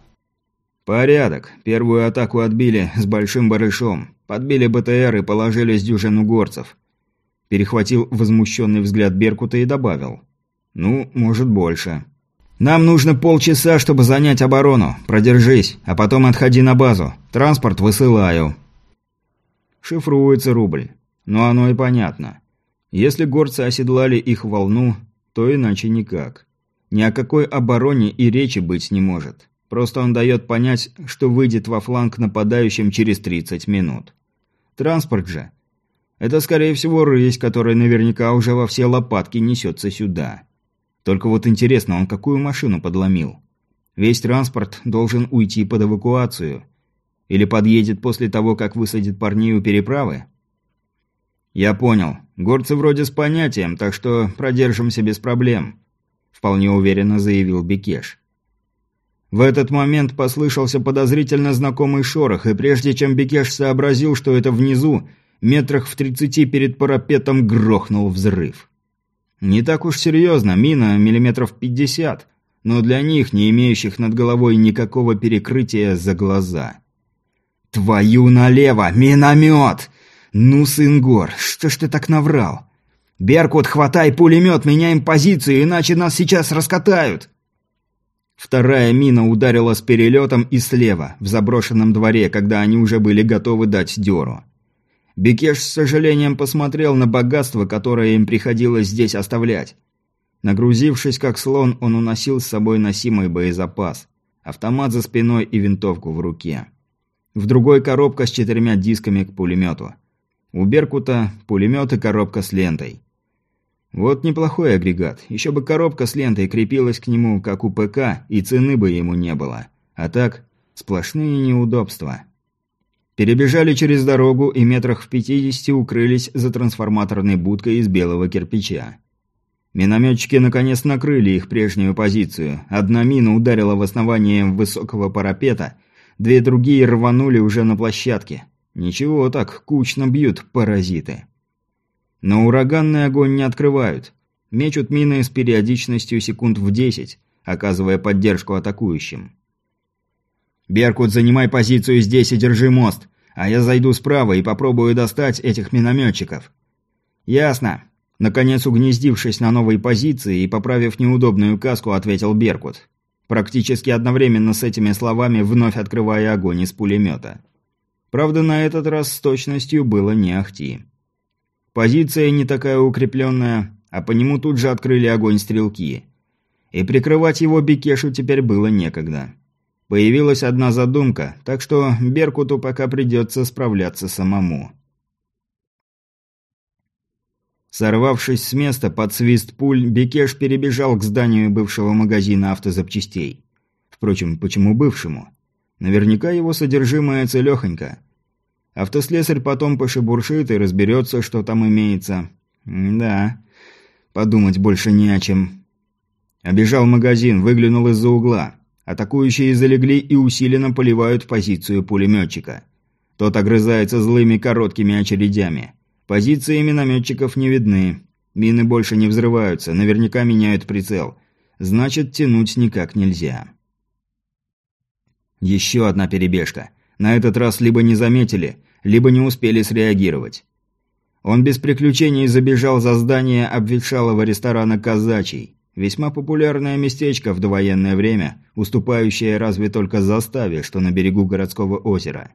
«Порядок. Первую атаку отбили с большим барышом. Подбили БТР и положили с дюжину горцев». Перехватил возмущенный взгляд Беркута и добавил. «Ну, может, больше». «Нам нужно полчаса, чтобы занять оборону. Продержись, а потом отходи на базу. Транспорт высылаю». Шифруется рубль. Но оно и понятно. Если горцы оседлали их волну, то иначе никак. Ни о какой обороне и речи быть не может. Просто он дает понять, что выйдет во фланг нападающим через 30 минут. Транспорт же. Это, скорее всего, рысь, которая наверняка уже во все лопатки несется сюда. Только вот интересно, он какую машину подломил? Весь транспорт должен уйти под эвакуацию. Или подъедет после того, как высадит парней у переправы? Я понял. Горцы вроде с понятием, так что продержимся без проблем. Вполне уверенно заявил Бекеш. В этот момент послышался подозрительно знакомый шорох, и прежде чем Бекеш сообразил, что это внизу, метрах в тридцати перед парапетом грохнул взрыв. Не так уж серьезно, мина миллиметров пятьдесят, но для них, не имеющих над головой никакого перекрытия за глаза. «Твою налево! Миномет! Ну, сын гор, что ж ты так наврал? Беркут, хватай пулемет, меняем позицию, иначе нас сейчас раскатают!» Вторая мина ударила с перелетом и слева, в заброшенном дворе, когда они уже были готовы дать дёру. Бекеш с сожалением посмотрел на богатство, которое им приходилось здесь оставлять. Нагрузившись как слон, он уносил с собой носимый боезапас, автомат за спиной и винтовку в руке. В другой коробка с четырьмя дисками к пулемету. У Беркута пулемет и коробка с лентой. Вот неплохой агрегат. Еще бы коробка с лентой крепилась к нему, как у ПК, и цены бы ему не было. А так, сплошные неудобства. Перебежали через дорогу и метрах в пятидесяти укрылись за трансформаторной будкой из белого кирпича. Минометчики наконец накрыли их прежнюю позицию. Одна мина ударила в основание высокого парапета, две другие рванули уже на площадке. Ничего так, кучно бьют паразиты. Но ураганный огонь не открывают. Мечут мины с периодичностью секунд в 10, оказывая поддержку атакующим. «Беркут, занимай позицию здесь и держи мост, а я зайду справа и попробую достать этих минометчиков». «Ясно». Наконец, угнездившись на новой позиции и поправив неудобную каску, ответил Беркут. Практически одновременно с этими словами вновь открывая огонь из пулемета. Правда, на этот раз с точностью было не ахти. Позиция не такая укрепленная, а по нему тут же открыли огонь стрелки. И прикрывать его Бекешу теперь было некогда. Появилась одна задумка, так что Беркуту пока придется справляться самому. Сорвавшись с места под свист пуль, Бекеш перебежал к зданию бывшего магазина автозапчастей. Впрочем, почему бывшему? Наверняка его содержимое целехонько. Автослесарь потом пошебуршит и разберется, что там имеется. да, подумать больше не о чем. Обежал магазин, выглянул из-за угла. Атакующие залегли и усиленно поливают позицию пулеметчика. Тот огрызается злыми короткими очередями. Позиции минометчиков не видны. Мины больше не взрываются, наверняка меняют прицел. Значит, тянуть никак нельзя. Еще одна перебежка. На этот раз либо не заметили, либо не успели среагировать. Он без приключений забежал за здание обветшалого ресторана «Казачий». Весьма популярное местечко в довоенное время, уступающее разве только заставе, что на берегу городского озера.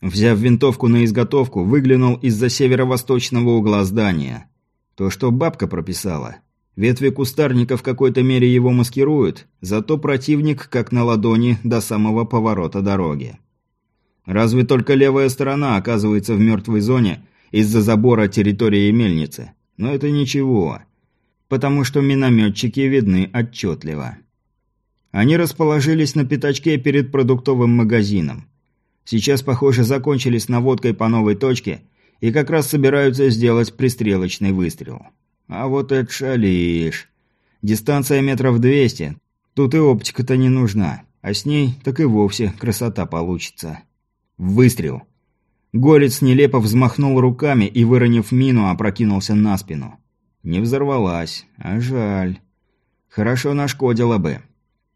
Взяв винтовку на изготовку, выглянул из-за северо-восточного угла здания. То, что бабка прописала. Ветви кустарника в какой-то мере его маскируют, зато противник как на ладони до самого поворота дороги. Разве только левая сторона оказывается в мертвой зоне из-за забора территории мельницы. Но это ничего, потому что минометчики видны отчетливо. Они расположились на пятачке перед продуктовым магазином. Сейчас, похоже, закончили с наводкой по новой точке и как раз собираются сделать пристрелочный выстрел. А вот это шалишь. Дистанция метров двести. Тут и оптика-то не нужна. А с ней так и вовсе красота получится. Выстрел. Горец нелепо взмахнул руками и, выронив мину, опрокинулся на спину. Не взорвалась, а жаль. Хорошо нашкодила бы.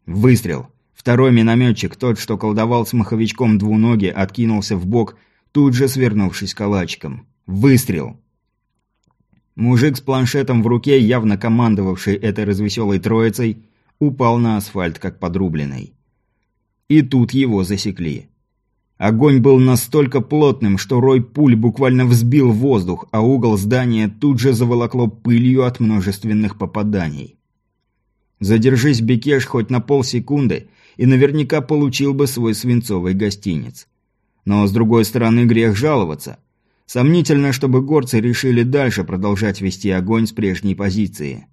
Выстрел. Второй минометчик, тот, что колдовал с маховичком двуноги, откинулся в бок, тут же свернувшись калачиком. Выстрел. Мужик с планшетом в руке, явно командовавший этой развеселой троицей, упал на асфальт, как подрубленный. И тут его засекли. Огонь был настолько плотным, что рой пуль буквально взбил воздух, а угол здания тут же заволокло пылью от множественных попаданий. Задержись Бекеш хоть на полсекунды, и наверняка получил бы свой свинцовый гостиниц. Но, с другой стороны, грех жаловаться. Сомнительно, чтобы горцы решили дальше продолжать вести огонь с прежней позиции.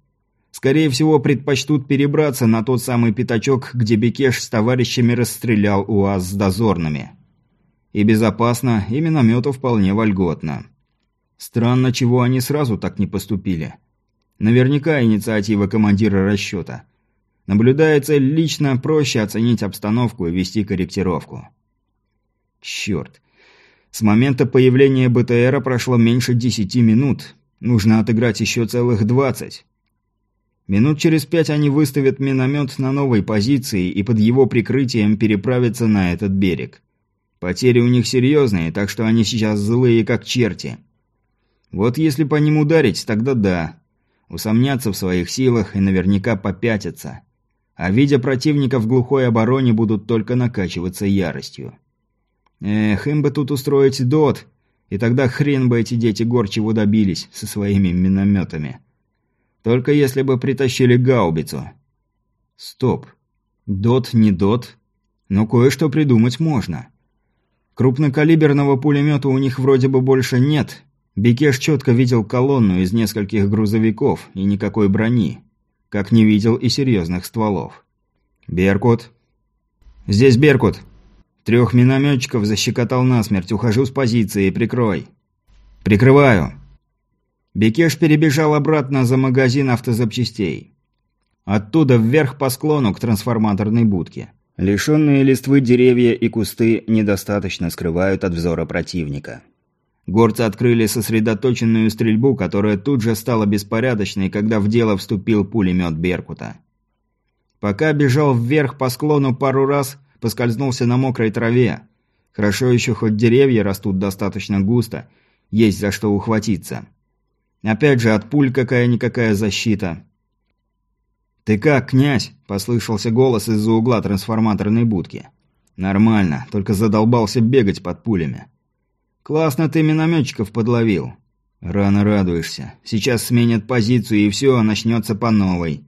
Скорее всего, предпочтут перебраться на тот самый пятачок, где Бекеш с товарищами расстрелял УАЗ с дозорными. И безопасно, и миномету вполне вольготно. Странно, чего они сразу так не поступили. Наверняка инициатива командира расчета. Наблюдается лично проще оценить обстановку и вести корректировку. Черт. С момента появления БТРа прошло меньше десяти минут. Нужно отыграть еще целых двадцать. Минут через пять они выставят миномет на новой позиции и под его прикрытием переправятся на этот берег. Потери у них серьезные, так что они сейчас злые как черти. Вот если по ним ударить, тогда да. Усомнятся в своих силах и наверняка попятятся. А видя противника в глухой обороне, будут только накачиваться яростью. Эх, им бы тут устроить дот, и тогда хрен бы эти дети гор чего добились со своими минометами. Только если бы притащили гаубицу. Стоп. Дот не дот, но кое-что придумать можно. Крупнокалиберного пулемета у них вроде бы больше нет. Бекеш четко видел колонну из нескольких грузовиков и никакой брони. Как не видел и серьезных стволов. «Беркут?» «Здесь Беркут!» «Трех минометчиков защекотал насмерть. Ухожу с позиции. Прикрой!» «Прикрываю!» Бекеш перебежал обратно за магазин автозапчастей. Оттуда вверх по склону к трансформаторной будке. Лишенные листвы деревья и кусты недостаточно скрывают от взора противника. Горцы открыли сосредоточенную стрельбу, которая тут же стала беспорядочной, когда в дело вступил пулемет Беркута. Пока бежал вверх по склону пару раз, поскользнулся на мокрой траве. Хорошо еще хоть деревья растут достаточно густо, есть за что ухватиться. Опять же, от пуль какая-никакая защита. «Ты как, князь?» – послышался голос из-за угла трансформаторной будки. «Нормально, только задолбался бегать под пулями». «Классно ты минометчиков подловил». «Рано радуешься. Сейчас сменят позицию, и все, начнется по новой».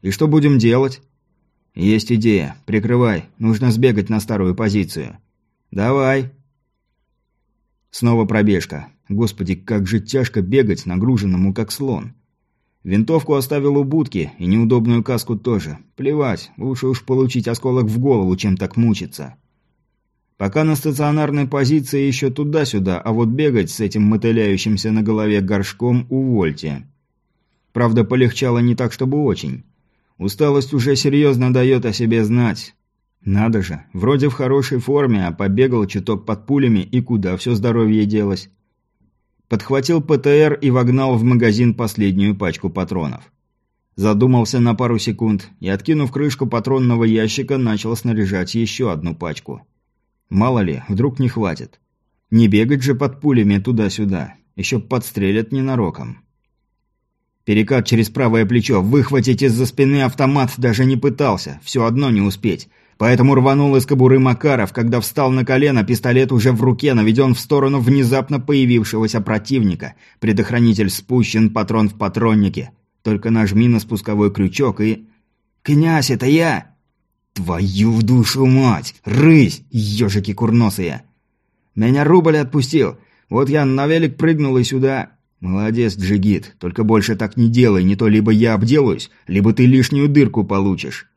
«И что будем делать?» «Есть идея. Прикрывай. Нужно сбегать на старую позицию». «Давай». Снова пробежка. Господи, как же тяжко бегать, нагруженному как слон. Винтовку оставил у будки, и неудобную каску тоже. Плевать, лучше уж получить осколок в голову, чем так мучиться. Пока на стационарной позиции еще туда-сюда, а вот бегать с этим мотыляющимся на голове горшком увольте. Правда, полегчало не так, чтобы очень. Усталость уже серьезно дает о себе знать. Надо же, вроде в хорошей форме, а побегал чуток под пулями, и куда все здоровье делось. Подхватил ПТР и вогнал в магазин последнюю пачку патронов. Задумался на пару секунд и, откинув крышку патронного ящика, начал снаряжать еще одну пачку. Мало ли, вдруг не хватит. Не бегать же под пулями туда-сюда. Еще подстрелят ненароком. Перекат через правое плечо. Выхватить из-за спины автомат даже не пытался. Все одно не успеть. Поэтому рванул из кобуры Макаров, когда встал на колено, пистолет уже в руке, наведен в сторону внезапно появившегося противника. Предохранитель спущен, патрон в патроннике. Только нажми на спусковой крючок и... «Князь, это я!» «Твою в душу мать! Рысь, ежики курносые!» «Меня рубль отпустил. Вот я на велик прыгнул и сюда...» «Молодец, Джигит. Только больше так не делай, не то либо я обделаюсь, либо ты лишнюю дырку получишь».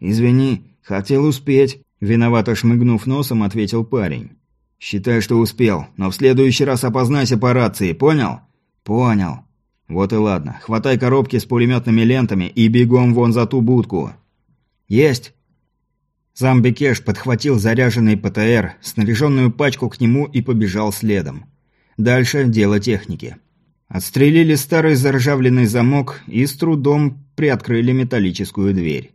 «Извини, хотел успеть». Виновато шмыгнув носом, ответил парень. «Считай, что успел, но в следующий раз опознайся по рации, понял?» «Понял». «Вот и ладно. Хватай коробки с пулеметными лентами и бегом вон за ту будку». «Есть!» Сам Бекеш подхватил заряженный ПТР, снаряженную пачку к нему и побежал следом. Дальше дело техники. Отстрелили старый заржавленный замок и с трудом приоткрыли металлическую дверь.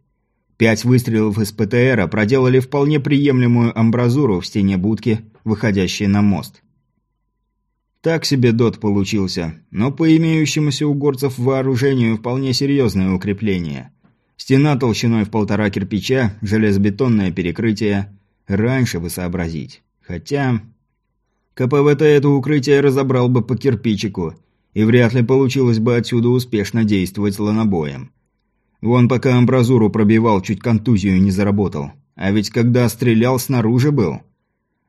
Пять выстрелов из ПТРа проделали вполне приемлемую амбразуру в стене будки, выходящей на мост. Так себе дот получился, но по имеющемуся у горцев вооружению вполне серьезное укрепление. Стена толщиной в полтора кирпича, железобетонное перекрытие. Раньше бы сообразить. Хотя... КПВТ это укрытие разобрал бы по кирпичику, и вряд ли получилось бы отсюда успешно действовать ланобоем. Вон пока амбразуру пробивал, чуть контузию не заработал. А ведь когда стрелял, снаружи был.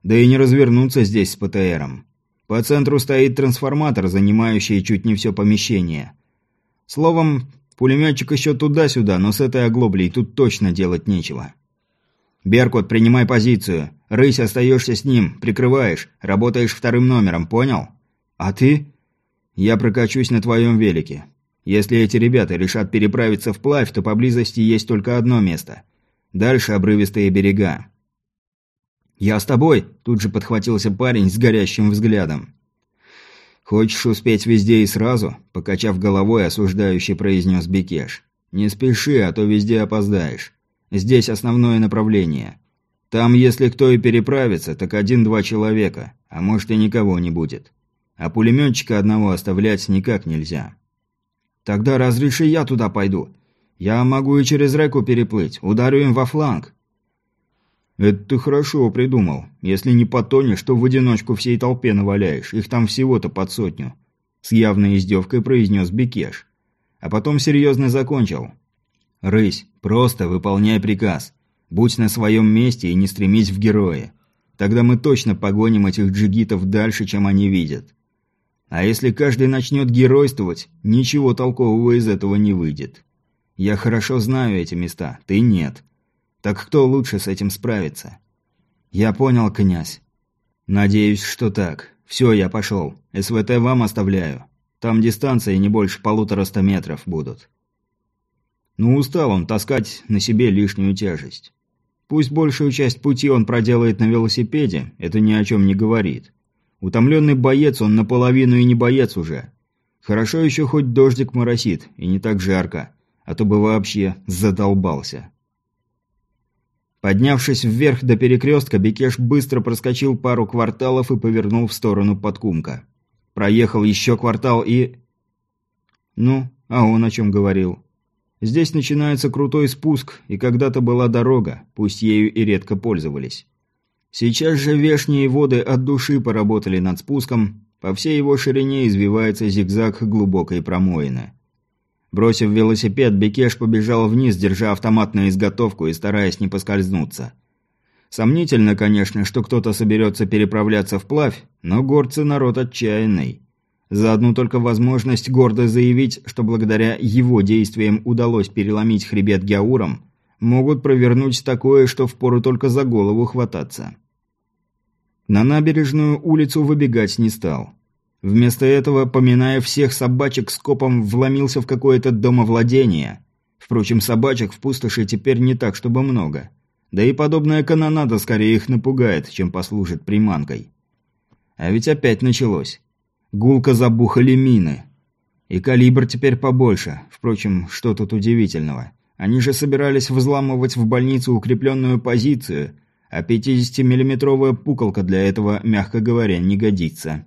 Да и не развернуться здесь с ПТРом. По центру стоит трансформатор, занимающий чуть не все помещение. Словом, пулеметчик еще туда-сюда, но с этой оглоблей тут точно делать нечего. «Беркут, принимай позицию. Рысь, остаешься с ним, прикрываешь, работаешь вторым номером, понял? А ты?» «Я прокачусь на твоем велике. Если эти ребята решат переправиться вплавь, то поблизости есть только одно место. Дальше обрывистые берега. «Я с тобой!» – тут же подхватился парень с горящим взглядом. «Хочешь успеть везде и сразу?» – покачав головой, осуждающий произнес Бекеш. «Не спеши, а то везде опоздаешь. Здесь основное направление. Там, если кто и переправится, так один-два человека, а может и никого не будет. А пулеметчика одного оставлять никак нельзя». «Тогда разреши я туда пойду. Я могу и через реку переплыть, ударю им во фланг». «Это ты хорошо придумал. Если не потонешь, то в одиночку всей толпе наваляешь. Их там всего-то под сотню». С явной издевкой произнес Бекеш. А потом серьезно закончил. «Рысь, просто выполняй приказ. Будь на своем месте и не стремись в герои. Тогда мы точно погоним этих джигитов дальше, чем они видят. А если каждый начнет геройствовать, ничего толкового из этого не выйдет. Я хорошо знаю эти места, ты нет. Так кто лучше с этим справится? Я понял, князь. Надеюсь, что так. Все, я пошел. СВТ вам оставляю. Там дистанции не больше полутораста метров будут. Ну, устал он таскать на себе лишнюю тяжесть. Пусть большую часть пути он проделает на велосипеде, это ни о чем не говорит. Утомленный боец, он наполовину и не боец уже. Хорошо еще хоть дождик моросит, и не так жарко, а то бы вообще задолбался. Поднявшись вверх до перекрестка, Бекеш быстро проскочил пару кварталов и повернул в сторону подкумка. Проехал еще квартал и... Ну, а он о чем говорил? Здесь начинается крутой спуск, и когда-то была дорога, пусть ею и редко пользовались. Сейчас же вешние воды от души поработали над спуском, по всей его ширине извивается зигзаг глубокой промоины. Бросив велосипед, Бекеш побежал вниз, держа автомат на изготовку и стараясь не поскользнуться. Сомнительно, конечно, что кто-то соберется переправляться вплавь, но горцы народ отчаянный. За одну только возможность гордо заявить, что благодаря его действиям удалось переломить хребет Гяурам, могут провернуть такое, что впору только за голову хвататься. На набережную улицу выбегать не стал. Вместо этого, поминая всех собачек, скопом вломился в какое-то домовладение. Впрочем, собачек в пустоши теперь не так, чтобы много. Да и подобная канонада скорее их напугает, чем послужит приманкой. А ведь опять началось. Гулко забухали мины. И калибр теперь побольше. Впрочем, что тут удивительного? Они же собирались взламывать в больницу укрепленную позицию, а 50-миллиметровая пуколка для этого, мягко говоря, не годится.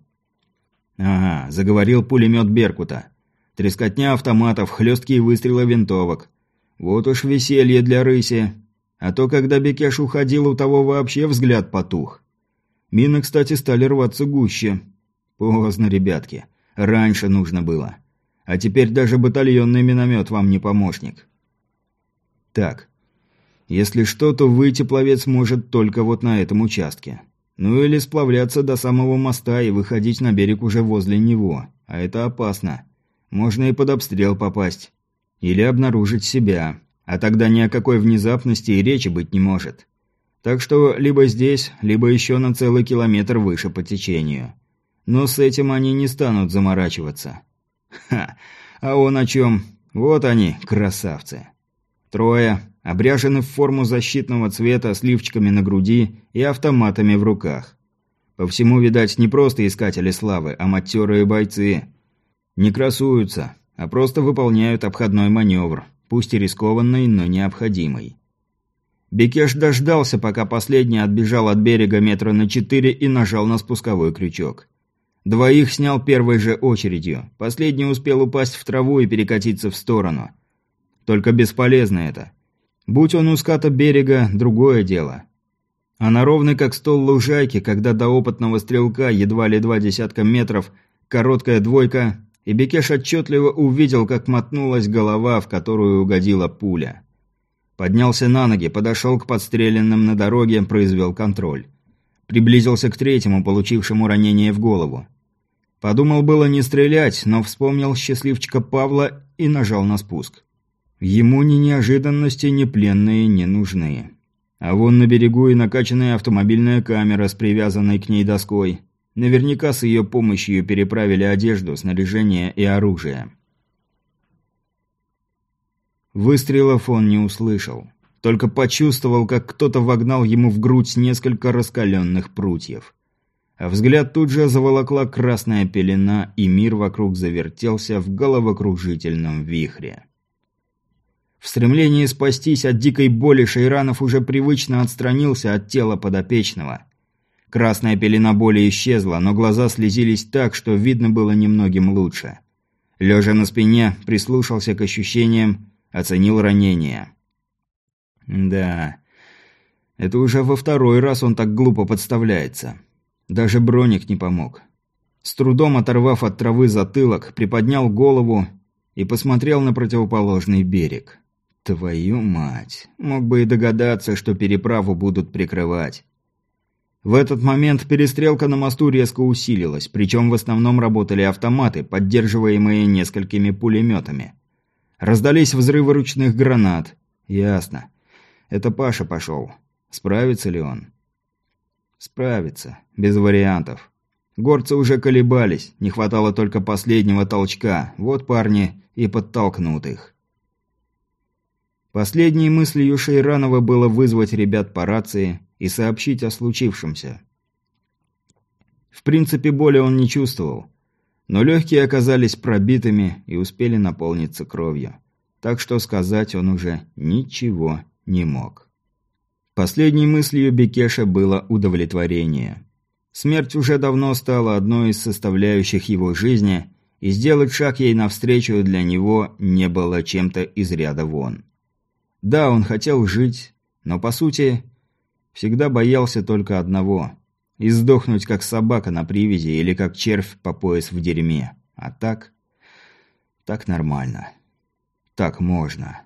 Ага, заговорил пулемет Беркута. Трескотня автоматов, хлесткие выстрелы винтовок. Вот уж веселье для рыси. А то, когда Бекеш уходил, у того вообще взгляд потух. Мины, кстати, стали рваться гуще. Поздно, ребятки. Раньше нужно было. А теперь даже батальонный миномет вам не помощник. Так. Если что, то выйти пловец может только вот на этом участке. Ну или сплавляться до самого моста и выходить на берег уже возле него. А это опасно. Можно и под обстрел попасть. Или обнаружить себя. А тогда ни о какой внезапности и речи быть не может. Так что либо здесь, либо еще на целый километр выше по течению. Но с этим они не станут заморачиваться. Ха! А он о чем? Вот они, красавцы. Трое, обряжены в форму защитного цвета с лифчиками на груди и автоматами в руках. По всему, видать, не просто искатели славы, а матерые бойцы. Не красуются, а просто выполняют обходной маневр, пусть и рискованный, но необходимый. Бекеш дождался, пока последний отбежал от берега метра на четыре и нажал на спусковой крючок. Двоих снял первой же очередью. Последний успел упасть в траву и перекатиться в сторону. Только бесполезно это. Будь он у ската берега, другое дело. А на ровной как стол лужайки, когда до опытного стрелка едва ли два десятка метров, короткая двойка, и Бекеш отчетливо увидел, как мотнулась голова, в которую угодила пуля. Поднялся на ноги, подошел к подстреленным на дороге, произвел контроль. Приблизился к третьему, получившему ранение в голову. Подумал было не стрелять, но вспомнил счастливчика Павла и нажал на спуск. Ему ни неожиданности, ни пленные не нужны. А вон на берегу и накачанная автомобильная камера с привязанной к ней доской. Наверняка с ее помощью переправили одежду, снаряжение и оружие. Выстрелов он не услышал. Только почувствовал, как кто-то вогнал ему в грудь несколько раскаленных прутьев. А взгляд тут же заволокла красная пелена, и мир вокруг завертелся в головокружительном вихре. В стремлении спастись от дикой боли Шейранов уже привычно отстранился от тела подопечного. Красная пелена боли исчезла, но глаза слезились так, что видно было немногим лучше. Лежа на спине, прислушался к ощущениям, оценил ранение. Да, это уже во второй раз он так глупо подставляется. Даже броник не помог. С трудом оторвав от травы затылок, приподнял голову и посмотрел на противоположный берег. Твою мать, мог бы и догадаться, что переправу будут прикрывать. В этот момент перестрелка на мосту резко усилилась, причем в основном работали автоматы, поддерживаемые несколькими пулеметами. Раздались взрывы ручных гранат. Ясно. Это Паша пошел. Справится ли он? Справится. Без вариантов. Горцы уже колебались, не хватало только последнего толчка. Вот парни и подтолкнут их. Последней мыслью Шейранова было вызвать ребят по рации и сообщить о случившемся. В принципе, боли он не чувствовал, но легкие оказались пробитыми и успели наполниться кровью. Так что сказать он уже ничего не мог. Последней мыслью Бекеша было удовлетворение. Смерть уже давно стала одной из составляющих его жизни, и сделать шаг ей навстречу для него не было чем-то из ряда вон. Да, он хотел жить, но по сути всегда боялся только одного – и сдохнуть как собака на привязи или как червь по пояс в дерьме. А так... так нормально. Так можно.